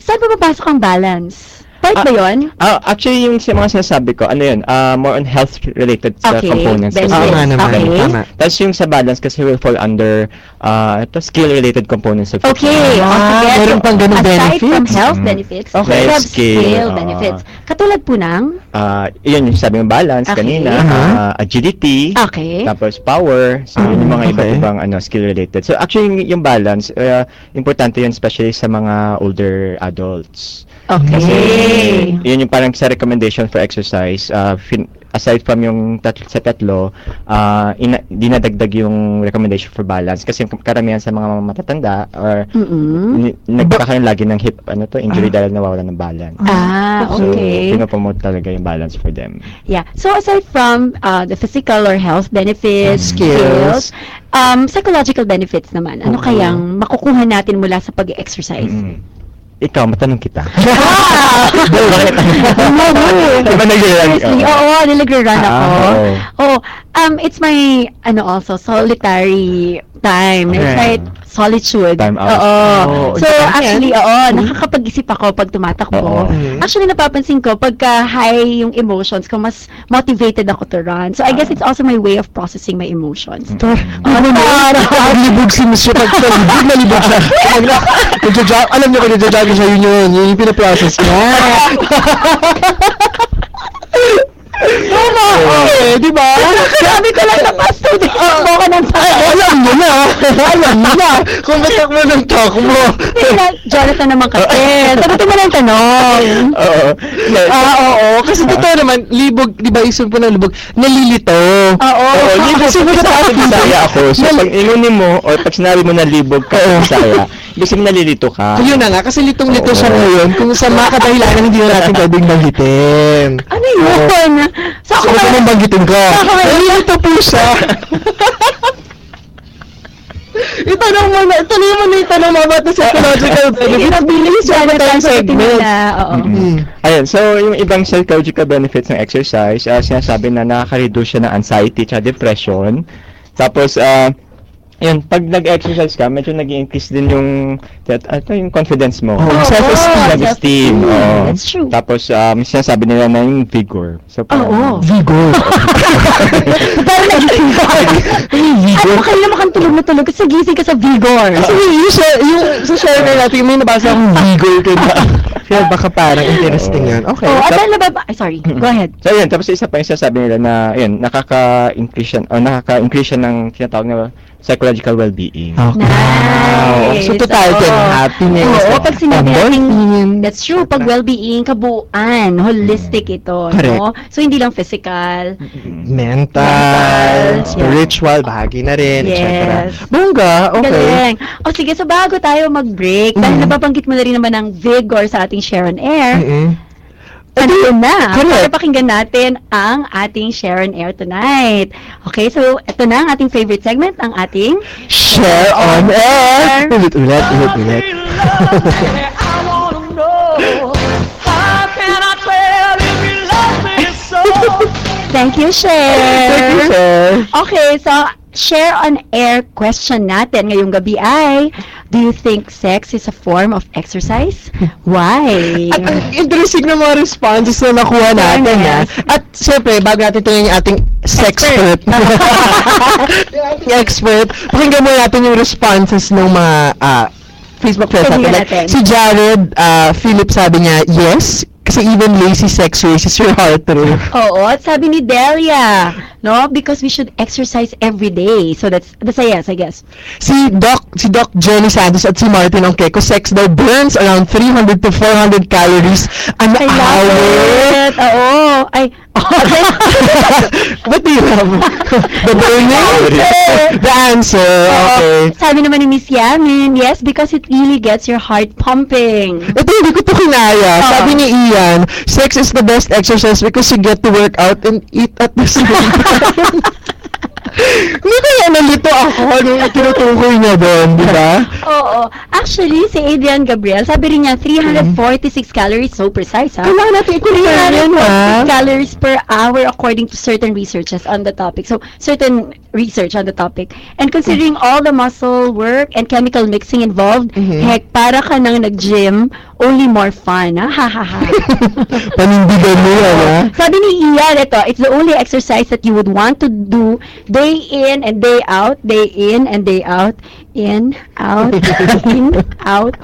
Speaker 3: Saan ba mapasok ang balance? Part ba yun?
Speaker 4: Ah, actually, yung sa mga sinasabi ko, ano yun, ah, more on health-related sa
Speaker 3: Okay,
Speaker 4: components.
Speaker 3: benefits.
Speaker 2: Oo nga naman.
Speaker 3: Okay.
Speaker 2: Tama.
Speaker 4: Tapos yung sa balance kasi will fall under uh, ito skill-related components of
Speaker 3: Okay.
Speaker 2: Ah,
Speaker 3: o sige.
Speaker 2: meron pang ganung
Speaker 3: Aside from
Speaker 2: benefits?
Speaker 3: health
Speaker 4: Mm.
Speaker 3: benefits,
Speaker 2: Okay.
Speaker 3: we have
Speaker 4: Skill,
Speaker 3: skill
Speaker 4: oo.
Speaker 3: benefits. Katulad po ng,
Speaker 4: Uh, yun yung sabi ng balance
Speaker 3: Okay.
Speaker 4: kanina,
Speaker 2: Aha.
Speaker 4: ah, agility,
Speaker 3: okay.
Speaker 4: tapos power, so yun yung mga
Speaker 2: Ah,
Speaker 4: iba't
Speaker 2: okay.
Speaker 4: ibang ano, skill-related. So actually yung, yung balance, uh, importante yun especially sa mga older adults.
Speaker 3: Okay.
Speaker 4: Yun yung parang sa recommendation for exercise, uh, fin- aside from yung tat- sa tatlo, uh, ina- dinadagdag yung recommendation for balance kasi yung karamihan sa mga matatanda or
Speaker 3: Mm-mm.
Speaker 4: ni- nagkakaroon lagi ng hip ano to injury dahil nawawalan ng balance.
Speaker 3: Ah,
Speaker 4: So,
Speaker 3: okay.
Speaker 4: pinopromote talaga yung balance for them.
Speaker 3: Yeah. So aside from uh, the physical or health benefits,
Speaker 2: Skills.
Speaker 3: um, psychological benefits naman. Ano
Speaker 2: Oo.
Speaker 3: kayang makukuha natin mula sa pag-exercise?
Speaker 4: Mm. Ikaw, matanong kita.
Speaker 3: Ah!
Speaker 4: Bakit? Di ba nag-run ka?
Speaker 3: Seriously, oo, niligrarun
Speaker 4: Ah,
Speaker 3: ako.
Speaker 4: oo.
Speaker 3: Oh, um, it's my, ano also, solitary time. It's like solitude.
Speaker 4: Time out.
Speaker 3: Oo.
Speaker 2: Oo,
Speaker 3: so, actually, oo, nakakapag-isip ako pag tumatakbo.
Speaker 2: Mhm.
Speaker 3: Actually, napapansin ko, pagka high yung emotions ko, mas motivated ako to run. So, I guess it's also my way of processing my emotions.
Speaker 2: Tor, ano na yun? Nakalibog si Miss pag nalibog, nalibog siya. Pag na, nagja-jog, alam niyo kung nagja-jogging siya, yun yun, yun yung pinaprocess niya. Tama, okay, di ba?
Speaker 3: Sabi ko lang na pa student mo ka ng
Speaker 2: Ay, alam mo na, alam mo na, kung batak mo ng talk mo.
Speaker 3: Jonathan naman kasi. Sagutin mo na yung tanong.
Speaker 4: Oo.
Speaker 2: Ah, oo, kasi totoo naman, libog, di ba isip po ng libog, nalilito.
Speaker 3: Oo.
Speaker 4: Oo, libog kasi
Speaker 2: Kasi
Speaker 4: sa akin Bisaya ako. So, pag inunin mo, or pag sinabi mo na libog ka sa Bisaya, ibig sabihin nalilito ka.
Speaker 2: Ayun na nga, kasi litong-lito
Speaker 4: Oo.
Speaker 2: siya ngayon, kung sa mga kadahilanan hindi na natin pwedeng banggitin.
Speaker 3: Ano yun? So,
Speaker 2: So,
Speaker 3: ako ba-
Speaker 2: mong banggitin ko.
Speaker 3: Ako ba-
Speaker 2: Nalilito po siya. itanong mo na, itanong mo na itanong mo about the psychological benefits. Nabilis siya na tayong segment.
Speaker 3: Oo.
Speaker 2: Mm.
Speaker 4: Ayun, so yung ibang psychological benefits ng exercise, ah, sinasabi na nakaka-reduce siya ng anxiety at depression. Tapos, ah, yun, pag nag-exercise ka, medyo nag increase din yung, that, ano, yung confidence mo.
Speaker 2: Oh, self-esteem.
Speaker 4: Self-esteem. oo.
Speaker 3: That's true.
Speaker 4: Tapos, um, sinasabi nila na yung vigor. So,
Speaker 3: Oo.
Speaker 2: Vigor.
Speaker 3: Parang nag-vigor.
Speaker 2: vigor?
Speaker 3: Ano kayo naman kang tulog na tulog kasi gising ka sa vigor.
Speaker 2: Kasi yung, share- yung sa share na natin, may nabasa akong vigor ko na. Kaya baka parang interesting yan. Okay.
Speaker 3: Oh, at ano ba? Ay, sorry. Go ahead.
Speaker 4: So, yun. Tapos, isa pa yung sinasabi nila na, yun, nakaka-increase siya, o nakaka-increase siya ng tinatawag na psychological well-being.
Speaker 2: Okay.
Speaker 3: Nice.
Speaker 2: So, total
Speaker 3: Oo.
Speaker 2: din, happiness.
Speaker 3: Oo, pag sinabi natin, that's true, pag well-being, kabuuan, holistic ito, no? So, hindi lang physical.
Speaker 2: Mental,
Speaker 3: Mental,
Speaker 2: spiritual, bahagi na rin,
Speaker 3: Yes.
Speaker 2: etc. Bongga, okay.
Speaker 3: Galing. O sige, so bago tayo mag-break, dahil
Speaker 2: Mhm.
Speaker 3: nababanggit mo na rin naman ang vigor sa ating Sharon Air,
Speaker 2: Mm-mm.
Speaker 3: Panahon na
Speaker 2: Correct.
Speaker 3: para pakinggan natin ang ating share on air tonight. Okay, so ito na ang ating favorite segment, ang ating
Speaker 2: Share on air! Ulit, ulit, ulit, ulit.
Speaker 3: Thank you, Share.
Speaker 2: Thank you, sir.
Speaker 3: Okay, so share on air question natin ngayong gabi ay, do you think sex is a form of exercise? Why?
Speaker 2: At ang interesting na mga responses na nakuha natin, ha?
Speaker 3: Yes.
Speaker 2: At syempre, bago natin ito yung ating sexpert. yung ating expert, pakinggan mo natin yung responses ng mga ah, Facebook friends natin. Like, si Jared ah, Philip sabi niya, yes, kasi even lazy sex races your heart through.
Speaker 3: Oo, at sabi ni Delia, no? Because we should exercise every day. So that's that's a yes, I guess.
Speaker 2: Si Doc, si Doc Jenny Santos at si Martin Ongkeko, sex daw burns around 300 to 400 calories an
Speaker 3: I
Speaker 2: hour.
Speaker 3: it. Oo. Ay,
Speaker 2: What do you love? The burning? The answer. Okay.
Speaker 3: Sabi naman ni Miss Yamin, yes, because it really gets your heart pumping.
Speaker 2: Ito hindi ko to kinaya. Sabi ni Ian, sex is the best exercise because you get to work out and eat at the same time. Hindi kaya nalito ako nung tinutukoy niya doon, di ba?
Speaker 3: Oo. Actually, si Adrian Gabriel, sabi rin niya, 346 calories, so precise, ha?
Speaker 2: Kailangan natin i-confirm yun, ha?
Speaker 3: 346 calories per hour according to certain researches on the topic. So, certain research on the topic. And considering all the muscle work and chemical mixing involved,
Speaker 2: Mhm.
Speaker 3: heck, para ka nang nag-gym, only more fun, ha? Ha, ha, ha.
Speaker 2: Panindigan mo yan, ha?
Speaker 3: Sabi ni Ian, ito, it's the only exercise that you would want to do day in and day out, day in and day out, in, out, in, out,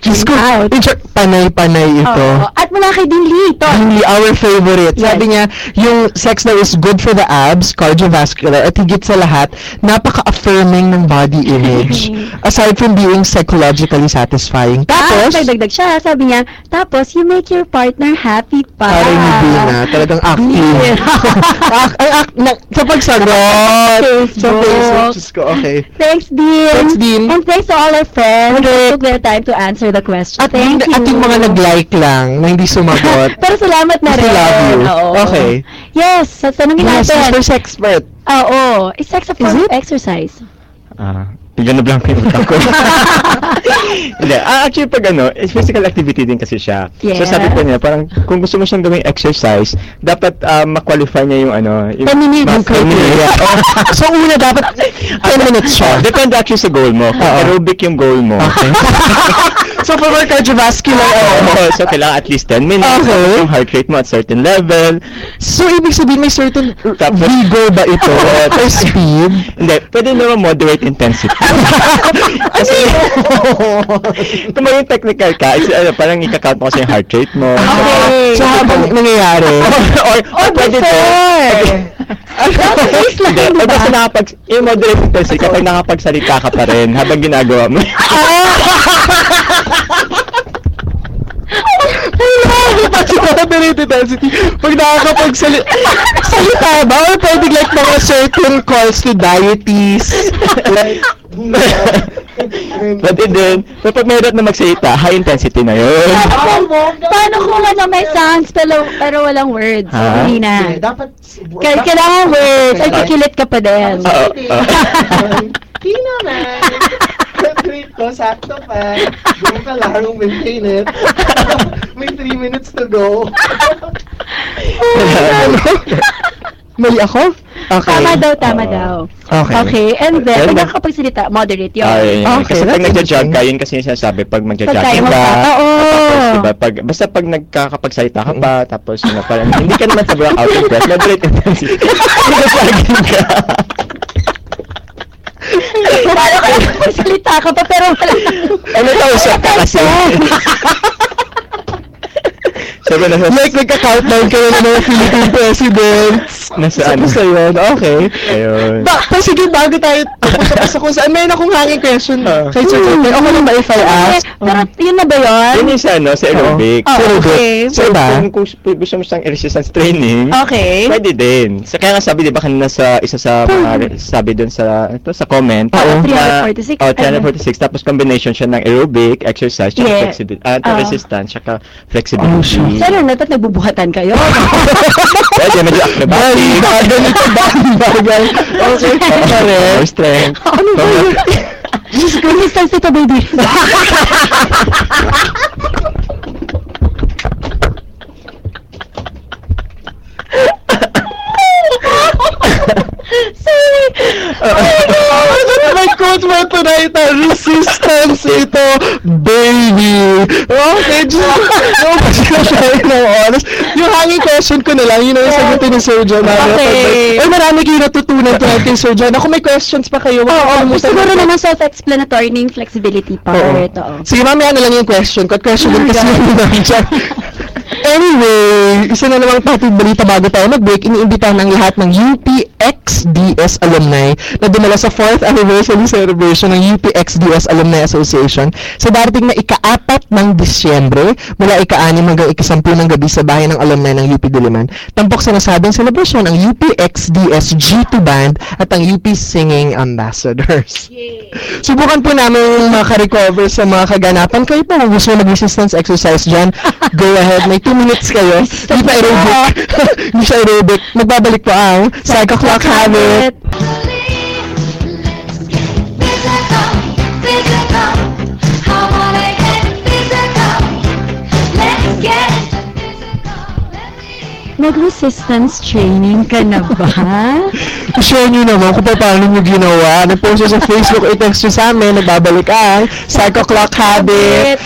Speaker 2: Diyos ko,
Speaker 3: out.
Speaker 2: short, panay-panay ito.
Speaker 3: Oo. At mula kay Dinli, ito.
Speaker 2: Really, our favorite.
Speaker 3: Yes.
Speaker 2: Sabi niya, yung sex daw is good for the abs, cardiovascular, at higit sa lahat, napaka-affirming ng body image. Aside from being psychologically satisfying.
Speaker 3: Tapos,
Speaker 2: Tapos,
Speaker 3: dagdag siya, sabi niya, tapos you make your partner happy pa.
Speaker 2: parang hindi na, talagang active. Ak- ang ak- na, sa pagsagot. Sa
Speaker 3: Facebook.
Speaker 2: Facebook. Diyos ko, okay.
Speaker 3: Thanks, Dean.
Speaker 2: Thanks, Dean.
Speaker 3: And thanks to all our friends who
Speaker 2: Correct.
Speaker 3: took their time to answer the question.
Speaker 2: At,
Speaker 3: Thank you.
Speaker 2: at yung mga nag-like lang, na hindi sumagot.
Speaker 3: Pero salamat na rin.
Speaker 2: love you.
Speaker 3: Oo.
Speaker 2: Okay.
Speaker 3: Yes, sa tanongin
Speaker 2: yes,
Speaker 3: natin.
Speaker 2: Mr. Sexpert.
Speaker 3: Oo. Is sex a form
Speaker 2: Is
Speaker 3: of exercise?
Speaker 4: Ah, bigyan na blank yung utak ko. Hindi, ah, actually pag ano, physical activity din kasi siya. So
Speaker 3: Yeah.
Speaker 4: sabi ko niya, parang kung gusto mo siyang gawing exercise, dapat ah, ma-qualify niya yung ano, yung
Speaker 3: 10 minutes.
Speaker 4: ma-
Speaker 2: Yung criteria. Oh, so, una dapat 10 minutes siya.
Speaker 4: Depende actually sa goal mo. Kung aerobic yung goal mo.
Speaker 2: Okay. so, for more cardiovascular,
Speaker 4: Oo,
Speaker 2: oh.
Speaker 4: so kailangan at least 10 minutes.
Speaker 2: Okay.
Speaker 4: Yung heart rate mo at certain level.
Speaker 2: So, ibig sabihin may certain
Speaker 4: Tapos-
Speaker 2: vigor ba ito? or speed?
Speaker 4: Hindi, pwede naman moderate intensity. Kasi, kung maging technical ka, is, ano, parang ika-count mo kasi yung heart rate mo.
Speaker 3: Okay.
Speaker 2: So, habang nangyayari.
Speaker 4: or, or, pwede din. Hindi,
Speaker 3: di
Speaker 4: or
Speaker 3: ba?
Speaker 4: basta nakapag, yung moderate intensity, kapag nakapagsalita ka pa rin habang ginagawa mo.
Speaker 2: Kasi moderate intensity. Pag nakakapagsalita salita ba? Or pwede like mga certain calls to deities? like,
Speaker 4: Pwede din. Kapag mahirap na magsalita, high intensity na yun.
Speaker 3: Paano kung ano may sounds pero, pero walang words?
Speaker 4: Ha?
Speaker 3: Hindi na.
Speaker 2: dapat...
Speaker 3: Kaya kailangan words. Ay, kikilit ka pa din.
Speaker 4: Oo.
Speaker 2: Hindi naman. Rate ko, sakto pa. Go ka larong maintain it. May 3 minutes to go. ano? Mali ako? Okay.
Speaker 3: Tama daw, tama
Speaker 4: Oo.
Speaker 3: daw.
Speaker 2: Okay.
Speaker 3: Okay, and then,
Speaker 4: Then,
Speaker 3: pag nakakapagsalita, moderate yun.
Speaker 4: Ay,
Speaker 2: Okay,
Speaker 4: kasi pag nagja-jog ka, yun kasi yung sinasabi, pag magja-jogging ka.
Speaker 3: Oo.
Speaker 4: tapos, diba, pag, basta pag nagkakapagsalita ka pa, tapos, ano, parang, hindi ka naman sobrang out of breath, moderate intensity. Nagja-jogging ka.
Speaker 3: Paano ka nakakapagsalita ka pa pero wala
Speaker 4: Ano ka, usap ka kasi. Sabi na.
Speaker 2: Like, nagka-countdown kayo ng mga Philippine presidents.
Speaker 4: Nasa ano?
Speaker 2: Sa yun, okay.
Speaker 4: Ayun.
Speaker 2: Ba, pa, sige, bago tayo pupunta pa sa meron akong hanging question
Speaker 4: Ah.
Speaker 2: kay Sir Johnny. Okay lang ba if I ask?
Speaker 3: Pero yun na ba yun?
Speaker 4: Yun yung sa ano, sa aerobic.
Speaker 3: Oh, okay.
Speaker 2: So,
Speaker 4: So,
Speaker 2: ba?
Speaker 4: kung, kung gusto mo siyang resistance training,
Speaker 3: Okay.
Speaker 4: pwede din. So, kaya nga sabi, di ba, kanina sa isa sa mga, sabi dun sa, ito, sa comment,
Speaker 3: Oo,
Speaker 4: na-
Speaker 3: 346.
Speaker 4: Oh, 346. Tapos combination siya ng aerobic, exercise, tsaka
Speaker 3: Yeah.
Speaker 4: flexibility, ah,
Speaker 3: Ah.
Speaker 4: resistance, tsaka
Speaker 2: Oh,
Speaker 4: flexibility.
Speaker 2: shit.
Speaker 3: Sana na, ba't nagbubuhatan kayo?
Speaker 4: Pwede, medyo acrobatic.
Speaker 2: Bagal ito, bagal. Okay, pare.
Speaker 4: More strength.
Speaker 3: Ano ba yun? Diyos ko, distance ito, baby. Sorry.
Speaker 2: May quote mo tonight, ah, resistance ito, baby. Okay, just, no, kasi na siya ng oras. Yung hanging question ko na lang, yun ang sagutin ni Sir John.
Speaker 3: Okay.
Speaker 2: Ay, marami kayo natutunan tonight kay Sir John. Ako may questions pa kayo.
Speaker 3: Oo, oh,
Speaker 2: kalimutan
Speaker 3: siguro naman self-explanatory na yung flexibility part. Oo.
Speaker 2: Sige, mamaya na lang yung question ko. At question din kasi yung nandiyan. Anyway, isa na namang topic balita bago tayo mag-break, iniimbitahan ng lahat ng UPXDS alumni na dumala sa 4th anniversary celebration ng UPXDS Alumni Association sa darating na ika-apat ng Disyembre mula ika-anim hanggang ika-sampu ng gabi sa bahay ng alumni ng UP Diliman. Tampok sa nasabing celebration ang UPXDS G2 Band at ang UP Singing Ambassadors. Subukan po namin maka-recover sa mga kaganapan. Kayo po, kung gusto mag-resistance exercise dyan, go ahead. May 2 minutes kayo. Hindi pa aerobic. Hindi siya aerobic. Magbabalik po ang Psycho Clock Habit.
Speaker 3: Nag-resistance training ka na ba?
Speaker 2: I-share nyo naman kung paano nyo ginawa. Nag-post sa Facebook, i-text nyo sa amin. Nagbabalik ang Psycho Clock Habit.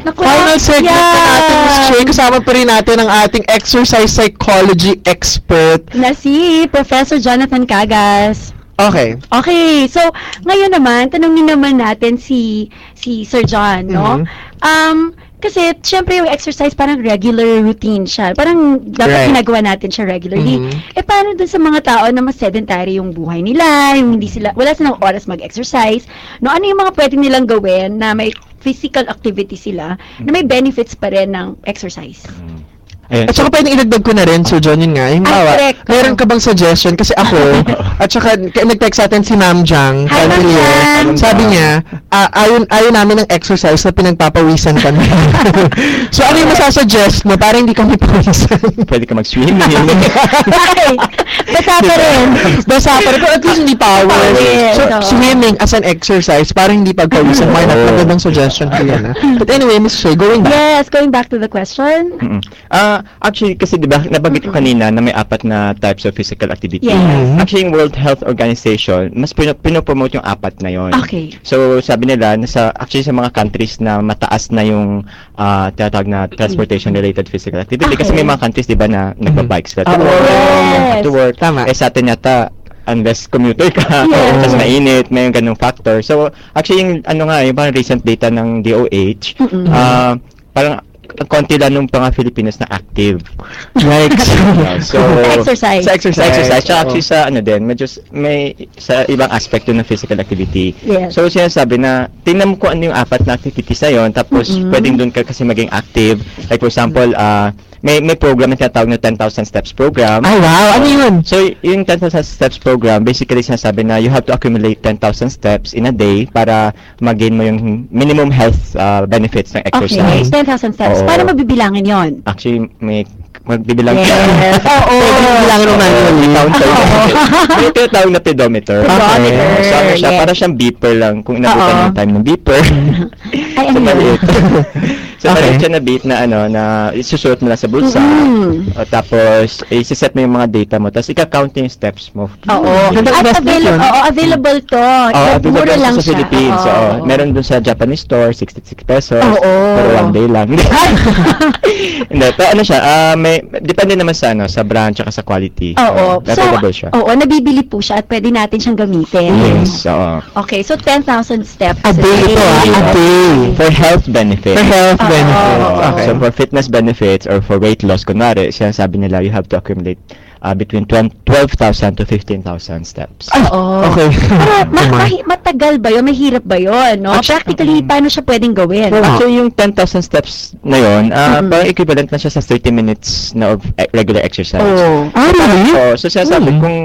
Speaker 3: Naku,
Speaker 2: Final segment na natin, Miss
Speaker 3: yeah.
Speaker 2: Shay. Kasama pa rin natin ang ating exercise psychology expert.
Speaker 3: Na si Professor Jonathan Cagas.
Speaker 2: Okay.
Speaker 3: Okay, so ngayon naman, tanungin naman natin si si Sir John, no?
Speaker 2: Mhm.
Speaker 3: Um, kasi syempre yung exercise parang regular routine siya. Parang dapat
Speaker 2: Right.
Speaker 3: ginagawa natin siya regularly.
Speaker 2: Mhm.
Speaker 3: Eh paano dun sa mga tao na mas sedentary yung buhay nila, yung hindi sila wala silang oras mag-exercise? No, ano yung mga pwede nilang gawin na may physical activity sila na may benefits pa rin ng exercise?
Speaker 4: Ayun.
Speaker 2: At saka pwedeng idagdag ko na rin, Sir John, yun nga. Yung
Speaker 3: Ay,
Speaker 2: bawa,
Speaker 3: correct.
Speaker 2: meron ka bang suggestion? Kasi ako, at saka k- nag-text sa atin si Ma'am Jang.
Speaker 3: Hi, Ma'am. Jang.
Speaker 2: Sabi niya, ah, ayaw, ayaw namin ng exercise na pinagpapawisan kami. so, ano yung masasuggest mo para hindi kami pawisan?
Speaker 4: Pwede ka mag-swimming.
Speaker 3: Ay, basta pa rin.
Speaker 2: Basta pa rin, pero at least hindi power.
Speaker 3: Pawis,
Speaker 2: So,
Speaker 3: oo.
Speaker 2: swimming as an exercise, para hindi pagpawisan. Why not?
Speaker 4: Oo.
Speaker 2: Magandang suggestion ko yan. ah. But anyway, Miss Shay, going back.
Speaker 3: Yes, going back to the question.
Speaker 4: Mm-mm. Ah, actually kasi 'di ba, nabanggit ko kanina na may apat na types of physical activity.
Speaker 3: Yes.
Speaker 2: Mhm.
Speaker 4: Actually, yung World Health Organization, mas pino- pinopromote yung apat na 'yon.
Speaker 3: Okay.
Speaker 4: So, sabi nila nasa actually sa mga countries na mataas na yung ah, tinatawag na transportation related physical activity kasi
Speaker 3: Okay.
Speaker 4: may mga countries 'di ba na nagba-bike sila to work,
Speaker 3: Yes.
Speaker 4: to work.
Speaker 2: Tama.
Speaker 4: Eh sa atin yata unless commuter ka,
Speaker 3: Yes.
Speaker 4: tapos mainit, may yung ganung factor. So, actually, yung ano nga, yung parang recent data ng DOH,
Speaker 3: Mm-mm.
Speaker 4: ah, parang ang konti lang nung mga Filipinos na active.
Speaker 2: Yikes.
Speaker 4: so,
Speaker 3: Sa exercise.
Speaker 2: Sa exercise.
Speaker 4: Sa exercise. Tsaka actually sa ano din, medyo may sa ibang aspekto ng physical activity.
Speaker 3: Yes.
Speaker 4: So, sinasabi na, tingnan mo kung ano yung apat na activities na yun, tapos
Speaker 3: Mm-mm.
Speaker 4: pwedeng doon ka kasi maging active. Like for example, ah may may program na tinatawag na 10,000 steps program.
Speaker 2: Ay, wow. Ano yun?
Speaker 4: So, yung 10,000 steps program, basically sinasabi na you have to accumulate 10,000 steps in a day para mag-gain mo yung minimum health ah, benefits ng
Speaker 3: Okay,
Speaker 4: exercise.
Speaker 3: 10,000 steps.
Speaker 4: Oo.
Speaker 3: Paano mabibilangin yon?
Speaker 4: Actually, may magbibilang
Speaker 3: Yes. Oo.
Speaker 2: Bibilang mo manually.
Speaker 4: May taon tayo. May tinatawag na pedometer.
Speaker 3: Pedometer,
Speaker 4: So, ano siya,
Speaker 3: yes.
Speaker 4: para siyang beeper lang. Kung inabutan yung time ng beeper.
Speaker 3: Ay, ano yun?
Speaker 4: so,
Speaker 2: Okay.
Speaker 4: siya na beat na ano, na isusuot mo lang sa bulsa.
Speaker 3: Mm.
Speaker 4: O, tapos, isi-set mo yung mga data mo. Tapos, ika-count yung steps mo.
Speaker 3: Oo. At available,
Speaker 2: yun.
Speaker 3: oo, available to.
Speaker 4: Oh, available
Speaker 3: Mura lang
Speaker 4: sa
Speaker 3: siya.
Speaker 4: Philippines.
Speaker 3: Oo.
Speaker 4: Oo. Meron dun sa Japanese store, 66 pesos.
Speaker 3: Oo.
Speaker 4: Pero one day lang. Hindi, pero ano siya, ah, may, depende naman sa ano, sa brand tsaka sa quality.
Speaker 3: Oo.
Speaker 4: Pero available siya.
Speaker 3: oo, nabibili po siya at pwede natin siyang gamitin.
Speaker 4: Yes, oo.
Speaker 3: Okay, so 10,000 steps.
Speaker 2: A day ito ah. A day.
Speaker 4: For health benefits.
Speaker 2: For health
Speaker 3: Oo.
Speaker 2: Okay.
Speaker 4: So for fitness benefits or for weight loss, kunwari, sinasabi nila you have to accumulate ah, between 20 12,000 to 15,000 steps.
Speaker 3: Oo.
Speaker 2: Okay.
Speaker 3: Pero ma- mahi- matagal ba yun? Mahirap ba yun? No?
Speaker 4: Actu-
Speaker 3: Practically, paano siya pwedeng gawin?
Speaker 2: Well,
Speaker 4: Actually, yung 10,000 steps na yun, ah,
Speaker 3: Mm-mm.
Speaker 4: parang equivalent na siya sa 30 minutes na of e- regular exercise.
Speaker 3: Oh.
Speaker 2: Ah, really?
Speaker 4: Oo, so sinasabi
Speaker 2: Mm.
Speaker 4: kung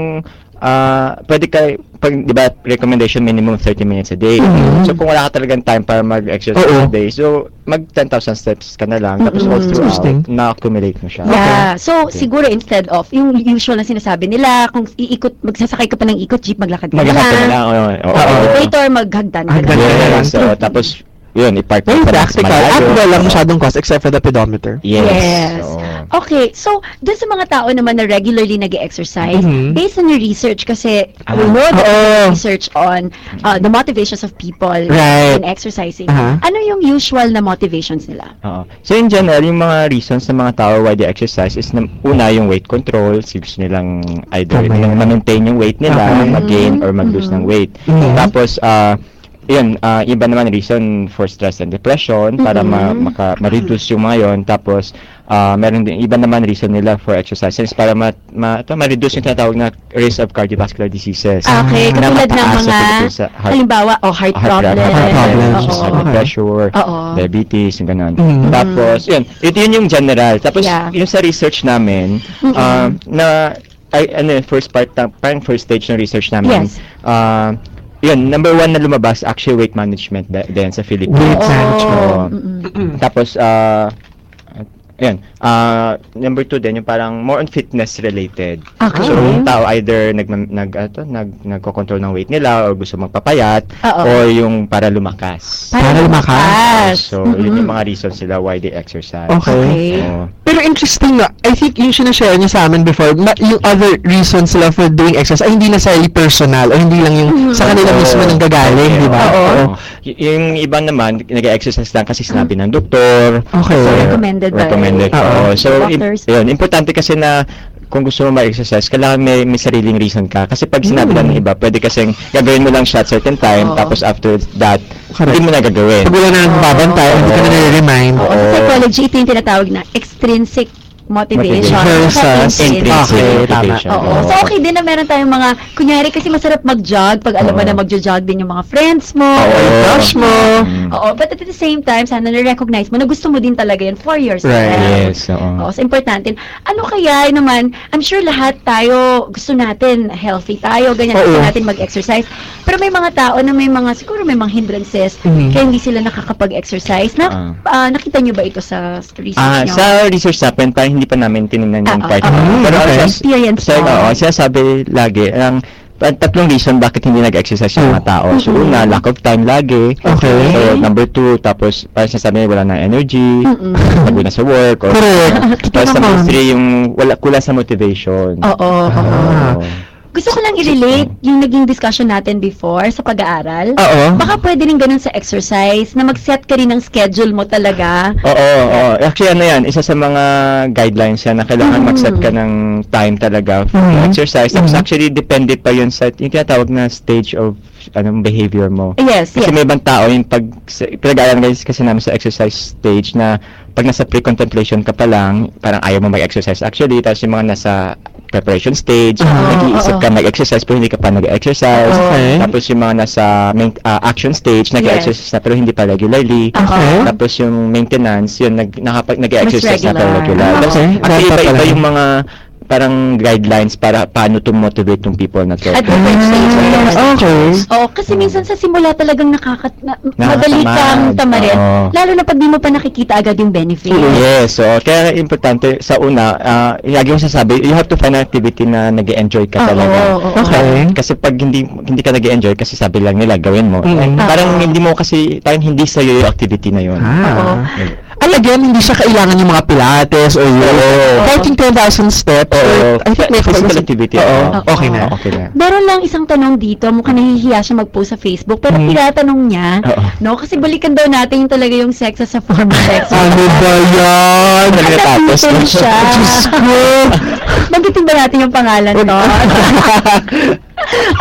Speaker 4: ah, pwede ka, pag, di ba, recommendation minimum 30 minutes a day.
Speaker 2: Mhm.
Speaker 4: So kung wala ka talagang time para mag-exercise a day, so mag 10,000 steps ka na lang. Tapos all
Speaker 3: Mm-mm.
Speaker 4: throughout, na-accumulate mo siya.
Speaker 3: Yeah. So,
Speaker 4: Okay.
Speaker 3: siguro instead of, yung usual na sinasabi nila, kung iikot, magsasakay ka pa ng ikot jeep, maglakad ka
Speaker 4: Maglakad ka na
Speaker 3: na.
Speaker 4: lang. oo, oo.
Speaker 3: Oo. Elevator, maghagdan ka
Speaker 2: Hagdan
Speaker 3: na.
Speaker 2: ka na lang.
Speaker 4: Yes, oo, tapos, yun, i-park mo pa lang sa
Speaker 2: practical.
Speaker 4: malayo.
Speaker 2: At wala masyadong cost except for the pedometer.
Speaker 4: Yes.
Speaker 3: Yes.
Speaker 4: oo.
Speaker 3: Okay, so dun sa mga tao naman na regularly nag exercise
Speaker 2: Mhm.
Speaker 3: based on your research, kasi
Speaker 4: Ah.
Speaker 3: we know that you research on uh, the motivations of people
Speaker 2: Right.
Speaker 3: in exercising.
Speaker 2: Aha.
Speaker 3: Ano yung usual na motivations nila?
Speaker 4: Oo. So in general, yung mga reasons ng mga tao why they exercise is na, una yung weight control, so gusto nilang either
Speaker 2: Tama yan.
Speaker 4: ma-maintain yung weight nila,
Speaker 2: Okay.
Speaker 4: mag-gain or mag-lose
Speaker 3: Mhm.
Speaker 4: ng weight.
Speaker 2: Mhm.
Speaker 4: Tapos ah yun, ah, iba naman reason for stress and depression para ma,
Speaker 3: Mhm.
Speaker 4: maka, ma-reduce yung mga yun. Tapos ah meron din iba naman reason nila for exercise is para ma, ma, ito, ma-reduce yung tinatawag na risk of cardiovascular diseases.
Speaker 3: Okay,
Speaker 4: Na
Speaker 3: katulad ng mga,
Speaker 4: sa heart-
Speaker 3: halimbawa, oh, heart,
Speaker 4: heart
Speaker 3: problem.
Speaker 2: Heart problems.
Speaker 3: Oo.
Speaker 4: high blood pressure,
Speaker 3: Oo.
Speaker 4: diabetes, yung ganun.
Speaker 2: Mhm.
Speaker 4: Tapos, yun, ito yun yung general. Tapos,
Speaker 3: Yeah.
Speaker 4: yung sa research namin,
Speaker 3: Mhm.
Speaker 4: um, na, ay, ano, yun, first part, parang first stage ng research namin,
Speaker 3: Yes.
Speaker 4: uh, yun, number one na lumabas, actually weight management din sa Philippines.
Speaker 2: Weight
Speaker 3: Oo.
Speaker 2: management.
Speaker 4: Oo.
Speaker 3: Mm-mm.
Speaker 4: Tapos, uh, Ayan. Uh, number two din, yung parang more on fitness related.
Speaker 3: Okay.
Speaker 4: So, yung tao either nag, nag, ano, nag, nagko-control ng weight nila or gusto magpapayat
Speaker 3: Oo.
Speaker 4: or yung para lumakas.
Speaker 2: Para lumakas.
Speaker 4: So, yun yung mga reasons sila why they exercise.
Speaker 2: Okay.
Speaker 4: Oo.
Speaker 2: Pero interesting na, I think yung sinashare niya sa amin before, ma- yung other reasons sila for doing exercise ay hindi necessarily personal o hindi lang yung
Speaker 3: Mhm.
Speaker 2: sa kanila
Speaker 4: Oo.
Speaker 2: mismo nang gagaling,
Speaker 4: Okay,
Speaker 2: di ba?
Speaker 3: Oo.
Speaker 2: Oo.
Speaker 4: Y- yung iba naman, nag-exercise lang kasi sinabi ng doktor.
Speaker 2: Okay.
Speaker 3: So, recommended by
Speaker 4: recommended.
Speaker 2: Oo.
Speaker 4: So, im- yun, importante kasi na kung gusto mo ma-exercise, kailangan may, may sariling reason ka. Kasi pag sinabi
Speaker 2: Mm.
Speaker 4: lang ng iba, pwede kasing gagawin mo lang siya at certain time,
Speaker 3: Oo.
Speaker 4: tapos after that,
Speaker 2: Correct.
Speaker 4: hindi mo na gagawin.
Speaker 2: Pag wala na nang babantay, hindi ka na nare-remind.
Speaker 3: Oo, sa psychology, ito yung tinatawag na extrinsic motivation.
Speaker 4: Motivation.
Speaker 3: Sa
Speaker 2: Versus
Speaker 3: intrinsic.
Speaker 2: Okay,
Speaker 4: motivation.
Speaker 3: Oo. So, okay din na meron tayong mga, kunyari kasi masarap mag-jog, pag alam mo na mag-jog din yung mga friends mo,
Speaker 4: Oo.
Speaker 3: or yung crush mo.
Speaker 4: Mm.
Speaker 3: Oo, but at the same time, sana na-recognize mo na gusto mo din talaga yun for yourself.
Speaker 2: Right.
Speaker 4: Yes, oo.
Speaker 3: Oo, so importante. Ano kaya naman, I'm sure lahat tayo gusto natin healthy tayo, ganyan,
Speaker 2: Oo.
Speaker 3: gusto natin mag-exercise. Pero may mga tao na may mga, siguro may mga hindrances,
Speaker 2: Mhm.
Speaker 3: kaya hindi sila nakakapag-exercise. Na, ah, nakita nyo ba ito sa research
Speaker 4: Ah,
Speaker 3: nyo?
Speaker 4: sa research natin, parang hindi pa namin tinignan yung
Speaker 3: Ah,
Speaker 4: part.
Speaker 3: ah,
Speaker 2: ah.
Speaker 4: Pero
Speaker 2: Okay.
Speaker 4: sa,
Speaker 3: Experience mo.
Speaker 4: oo, sinasabi lagi, ang tatlong reason bakit hindi nag-exercise yung mga tao. So, una, lack of time lagi.
Speaker 2: Okay.
Speaker 4: So, number two, tapos parang sinasabi wala na energy, pagod na sa work, or
Speaker 2: Correct.
Speaker 4: tapos number three, yung wala, kulang sa motivation.
Speaker 3: Oo, oo. Gusto ko lang i-relate yung naging discussion natin before sa pag-aaral.
Speaker 2: Oo.
Speaker 3: Baka pwede rin ganun sa exercise, na mag-set ka rin ng schedule mo talaga.
Speaker 4: Oo, oo. Actually, ano yan, isa sa mga guidelines yan na kailangan
Speaker 3: Mm.
Speaker 4: mag-set ka ng time talaga for
Speaker 2: Mhm.
Speaker 4: exercise. Tapos
Speaker 2: Mhm.
Speaker 4: actually, depende pa yun sa, yung tinatawag na stage of anong behavior mo.
Speaker 3: Yes,
Speaker 4: Kasi
Speaker 3: yes.
Speaker 4: may ibang tao, yung pag, pinag-aaral guys kasi namin sa exercise stage na pag nasa pre-contemplation ka pa lang, parang ayaw mo mag-exercise actually, tapos yung mga nasa preparation stage,
Speaker 3: Oo,
Speaker 4: nag-iisip ka mag-exercise pero hindi ka pa nag-exercise.
Speaker 2: Okay.
Speaker 4: Tapos yung mga nasa main, ah, action stage, nag-exercise na pero hindi pa regularly.
Speaker 3: Oo.
Speaker 4: Tapos yung maintenance, yun, nag, nakapag, nag-exercise na pero
Speaker 3: regular. Ah,
Speaker 4: Tapos,
Speaker 2: okay.
Speaker 4: Iba-iba yung mga parang guidelines para paano to motivate yung people na to.
Speaker 3: At different.
Speaker 2: Ah, okay.
Speaker 3: Oo, kasi minsan sa simula talagang nakaka, na, madali kang tamarin.
Speaker 4: Oo.
Speaker 3: Lalo na pag di mo pa nakikita agad yung benefit.
Speaker 4: Yes, so kaya importante sa una, uh, lagi kong sasabi, you have to find an activity na nag enjoy ka
Speaker 3: Oo,
Speaker 4: talaga.
Speaker 3: oo, oo.
Speaker 2: Okay.
Speaker 4: Kasi pag hindi hindi ka nag enjoy kasi sabi lang nila gawin mo.
Speaker 2: Mm.
Speaker 4: eh, parang
Speaker 3: Oo.
Speaker 4: hindi mo kasi parang hindi sa yung activity na yun.
Speaker 2: Ah.
Speaker 4: Eh,
Speaker 2: Ay, again, hindi siya kailangan yung mga pilates or yung 10,000 steps.
Speaker 4: Oo.
Speaker 2: or- I think may
Speaker 4: Physical activity.
Speaker 2: Oo. Okay na.
Speaker 4: Okay na.
Speaker 3: Meron lang isang tanong dito, mukhang nahihiya siya mag-post sa Facebook, pero
Speaker 2: Hmm.
Speaker 3: tinatanong niya, no, kasi balikan daw natin yung talaga yung sex sa form of sex.
Speaker 2: Ano ba yan?
Speaker 4: Talaga tapos.
Speaker 3: Napitin siya.
Speaker 2: Diyos ko.
Speaker 3: Banggitin ba natin yung pangalan to?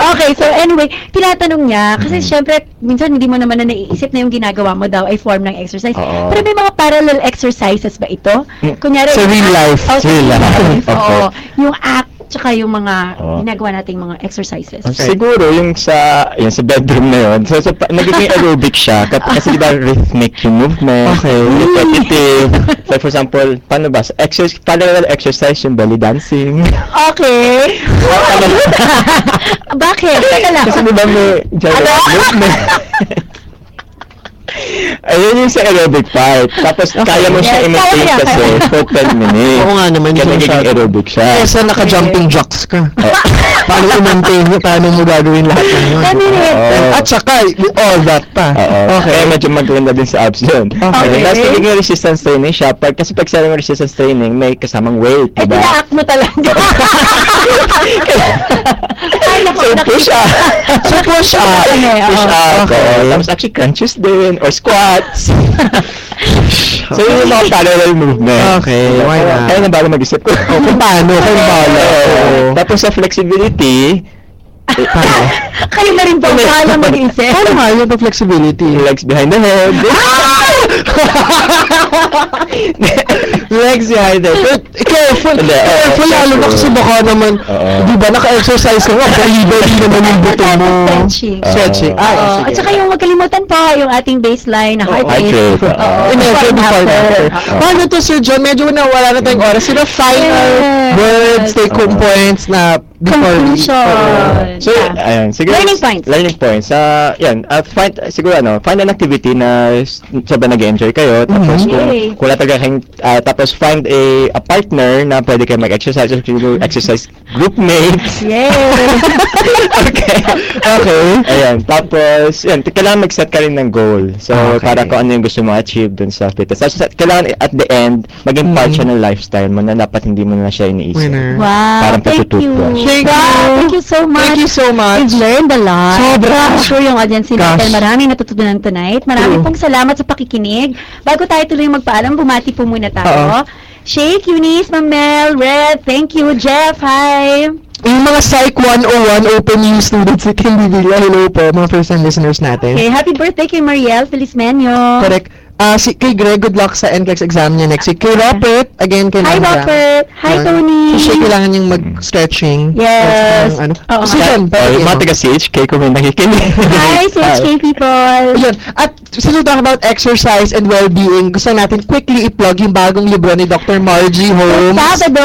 Speaker 3: okay, so anyway, tinatanong niya, kasi
Speaker 4: Mm-hmm.
Speaker 3: syempre, minsan hindi mo naman na naiisip na yung ginagawa mo daw ay form ng exercise.
Speaker 4: Oo.
Speaker 3: Pero may mga parallel exercises ba ito?
Speaker 4: Mm.
Speaker 3: Kunyari,
Speaker 2: Sa real life.
Speaker 3: Oh, sa
Speaker 4: Real life.
Speaker 3: life.
Speaker 4: Okay.
Speaker 3: Oo. Yung act, tsaka yung mga
Speaker 4: Oo.
Speaker 3: ginagawa nating mga exercises.
Speaker 2: Okay.
Speaker 4: Siguro yung sa yung sa bedroom na yun. So, so pa, nagiging aerobic siya kasi di ba rhythmic yung movement,
Speaker 2: Okay.
Speaker 4: repetitive. So for example, paano ba? Exercise, parallel exercise yung belly dancing.
Speaker 3: Okay. Bakit? Teka lang.
Speaker 4: kasi di ba may gyrate movement. Ayun yung sa aerobic part. Tapos kaya mo siya i-maintain
Speaker 3: kaya,
Speaker 4: kasi
Speaker 3: kaya.
Speaker 4: for 10 minutes.
Speaker 2: Oo nga naman,
Speaker 4: Kaya
Speaker 2: yung
Speaker 4: nagiging aerobic siya.
Speaker 2: Kesa naka-jumping jacks ka. paano i-maintain mo? Paano mo gagawin lahat ng yun?
Speaker 4: Oo.
Speaker 2: At saka, all that pa.
Speaker 4: Oo.
Speaker 2: Okay.
Speaker 4: Kaya medyo maganda din sa abs yun.
Speaker 2: Okay.
Speaker 4: Tapos nagiging resistance training siya. Pag, kasi pag sa resistance training, may kasamang weight,
Speaker 3: Eh,
Speaker 4: diba?
Speaker 3: tinaak mo talaga. Ay, naku,
Speaker 4: So, push up.
Speaker 2: So, push up.
Speaker 3: Eh,
Speaker 4: push up.
Speaker 2: Okay.
Speaker 4: Tapos actually crunches din or squats. so, yun yung mga parallel movement.
Speaker 2: Okay, why not?
Speaker 4: Kaya na bago mag-isip ko.
Speaker 2: Oh, kung paano, kung paano.
Speaker 4: Oo. Tapos sa flexibility,
Speaker 2: Paano?
Speaker 3: Kayo na rin po, paano mag-isip?
Speaker 2: Paano nga yun the flexibility?
Speaker 4: legs behind the head.
Speaker 2: Legs careful.
Speaker 4: Hindi, oo,
Speaker 2: careful, lalo na kasi baka naman, di ba, naka-exercise ka nga, bali-bali naman yung buto mo.
Speaker 3: Stretching.
Speaker 2: Stretching. Ah.
Speaker 3: At saka yung wag kalimutan po, yung ating baseline na heart rate.
Speaker 4: Heart rate.
Speaker 2: In
Speaker 3: Before and
Speaker 2: before after.
Speaker 3: after.
Speaker 2: Paano to, Sir John? Medyo nawala na tayong oras. Sino final words, take home points na before
Speaker 3: Conclusion.
Speaker 4: So,
Speaker 3: Yeah.
Speaker 4: ayun, siguro
Speaker 3: Learning points.
Speaker 4: Learning points. Ah, yan, uh, find siguro ano, find an activity na sobrang nag-enjoy kayo tapos
Speaker 2: Mhm.
Speaker 4: kung
Speaker 3: Yay.
Speaker 4: kung wala talaga kayong ah, tapos find a a partner na pwede kayo mag-exercise or siguro exercise group mates.
Speaker 3: Yay!
Speaker 4: okay.
Speaker 2: Okay.
Speaker 4: Ayan, tapos, yan, kailangan mag-set ka rin ng goal. So,
Speaker 2: Okay.
Speaker 4: para kung ano yung gusto mo achieve dun sa fitness. Tapos, kailangan at the end, maging part
Speaker 2: Mhm.
Speaker 4: siya ng lifestyle mo na dapat hindi mo na siya iniisip.
Speaker 2: Winner.
Speaker 3: Wow,
Speaker 4: Parang
Speaker 3: thank you.
Speaker 4: pagtutoothbrush.
Speaker 2: Thank
Speaker 3: wow,
Speaker 2: you.
Speaker 3: thank you so much.
Speaker 2: Thank you so much.
Speaker 3: We've learned a lot.
Speaker 2: Sobra.
Speaker 3: I'm sure yung audience natin,
Speaker 2: Gosh.
Speaker 3: maraming natutunan tonight. Maraming
Speaker 2: True.
Speaker 3: pong salamat sa pakikinig. Bago tayo tuloy magpaalam, bumati po muna tayo.
Speaker 2: Oo.
Speaker 3: Shake, Eunice, Mamel, Red, thank you. Jeff, hi.
Speaker 2: Yung mga Psych 101 Open U students ni Kim Bibilla, hello po, mga first-time listeners natin.
Speaker 3: Okay, happy birthday kay Mariel Felizmenyo.
Speaker 2: Correct. Ah, si kay Greg, good luck sa NCLEX exam niya next week. Kay Robert, again,
Speaker 3: Hi,
Speaker 2: kailangan niya-
Speaker 3: Robert. Hi,
Speaker 2: Yan.
Speaker 3: Tony.
Speaker 2: Si Shay, kailangan niyang mag-stretching.
Speaker 3: Yes.
Speaker 2: Ano.
Speaker 3: Oo.
Speaker 2: Si John,
Speaker 4: Oh, yung mga taga CHK kung may nakikinig.
Speaker 3: Hi, CHK people.
Speaker 2: Ayun. At since we talk about exercise and well-being, gusto natin quickly i-plug yung bagong libro ni Dr. Margie Holmes.
Speaker 3: Sabado.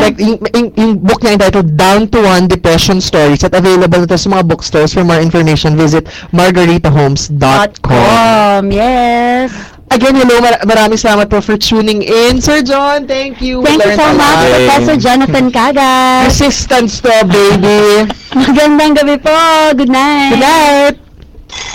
Speaker 2: Correct. Yung, yung, yung book niya entitled Down to One Depression Stories at available na sa mga bookstores. For more information, visit margaritahomes.com.
Speaker 3: com. Yes.
Speaker 2: Again, hello. Mar- maraming salamat po for tuning in. Sir John, thank you.
Speaker 3: Thank you so much. Professor Jonathan Cagas.
Speaker 2: Resistance to, baby.
Speaker 3: Magandang gabi po. Good night.
Speaker 2: Good night.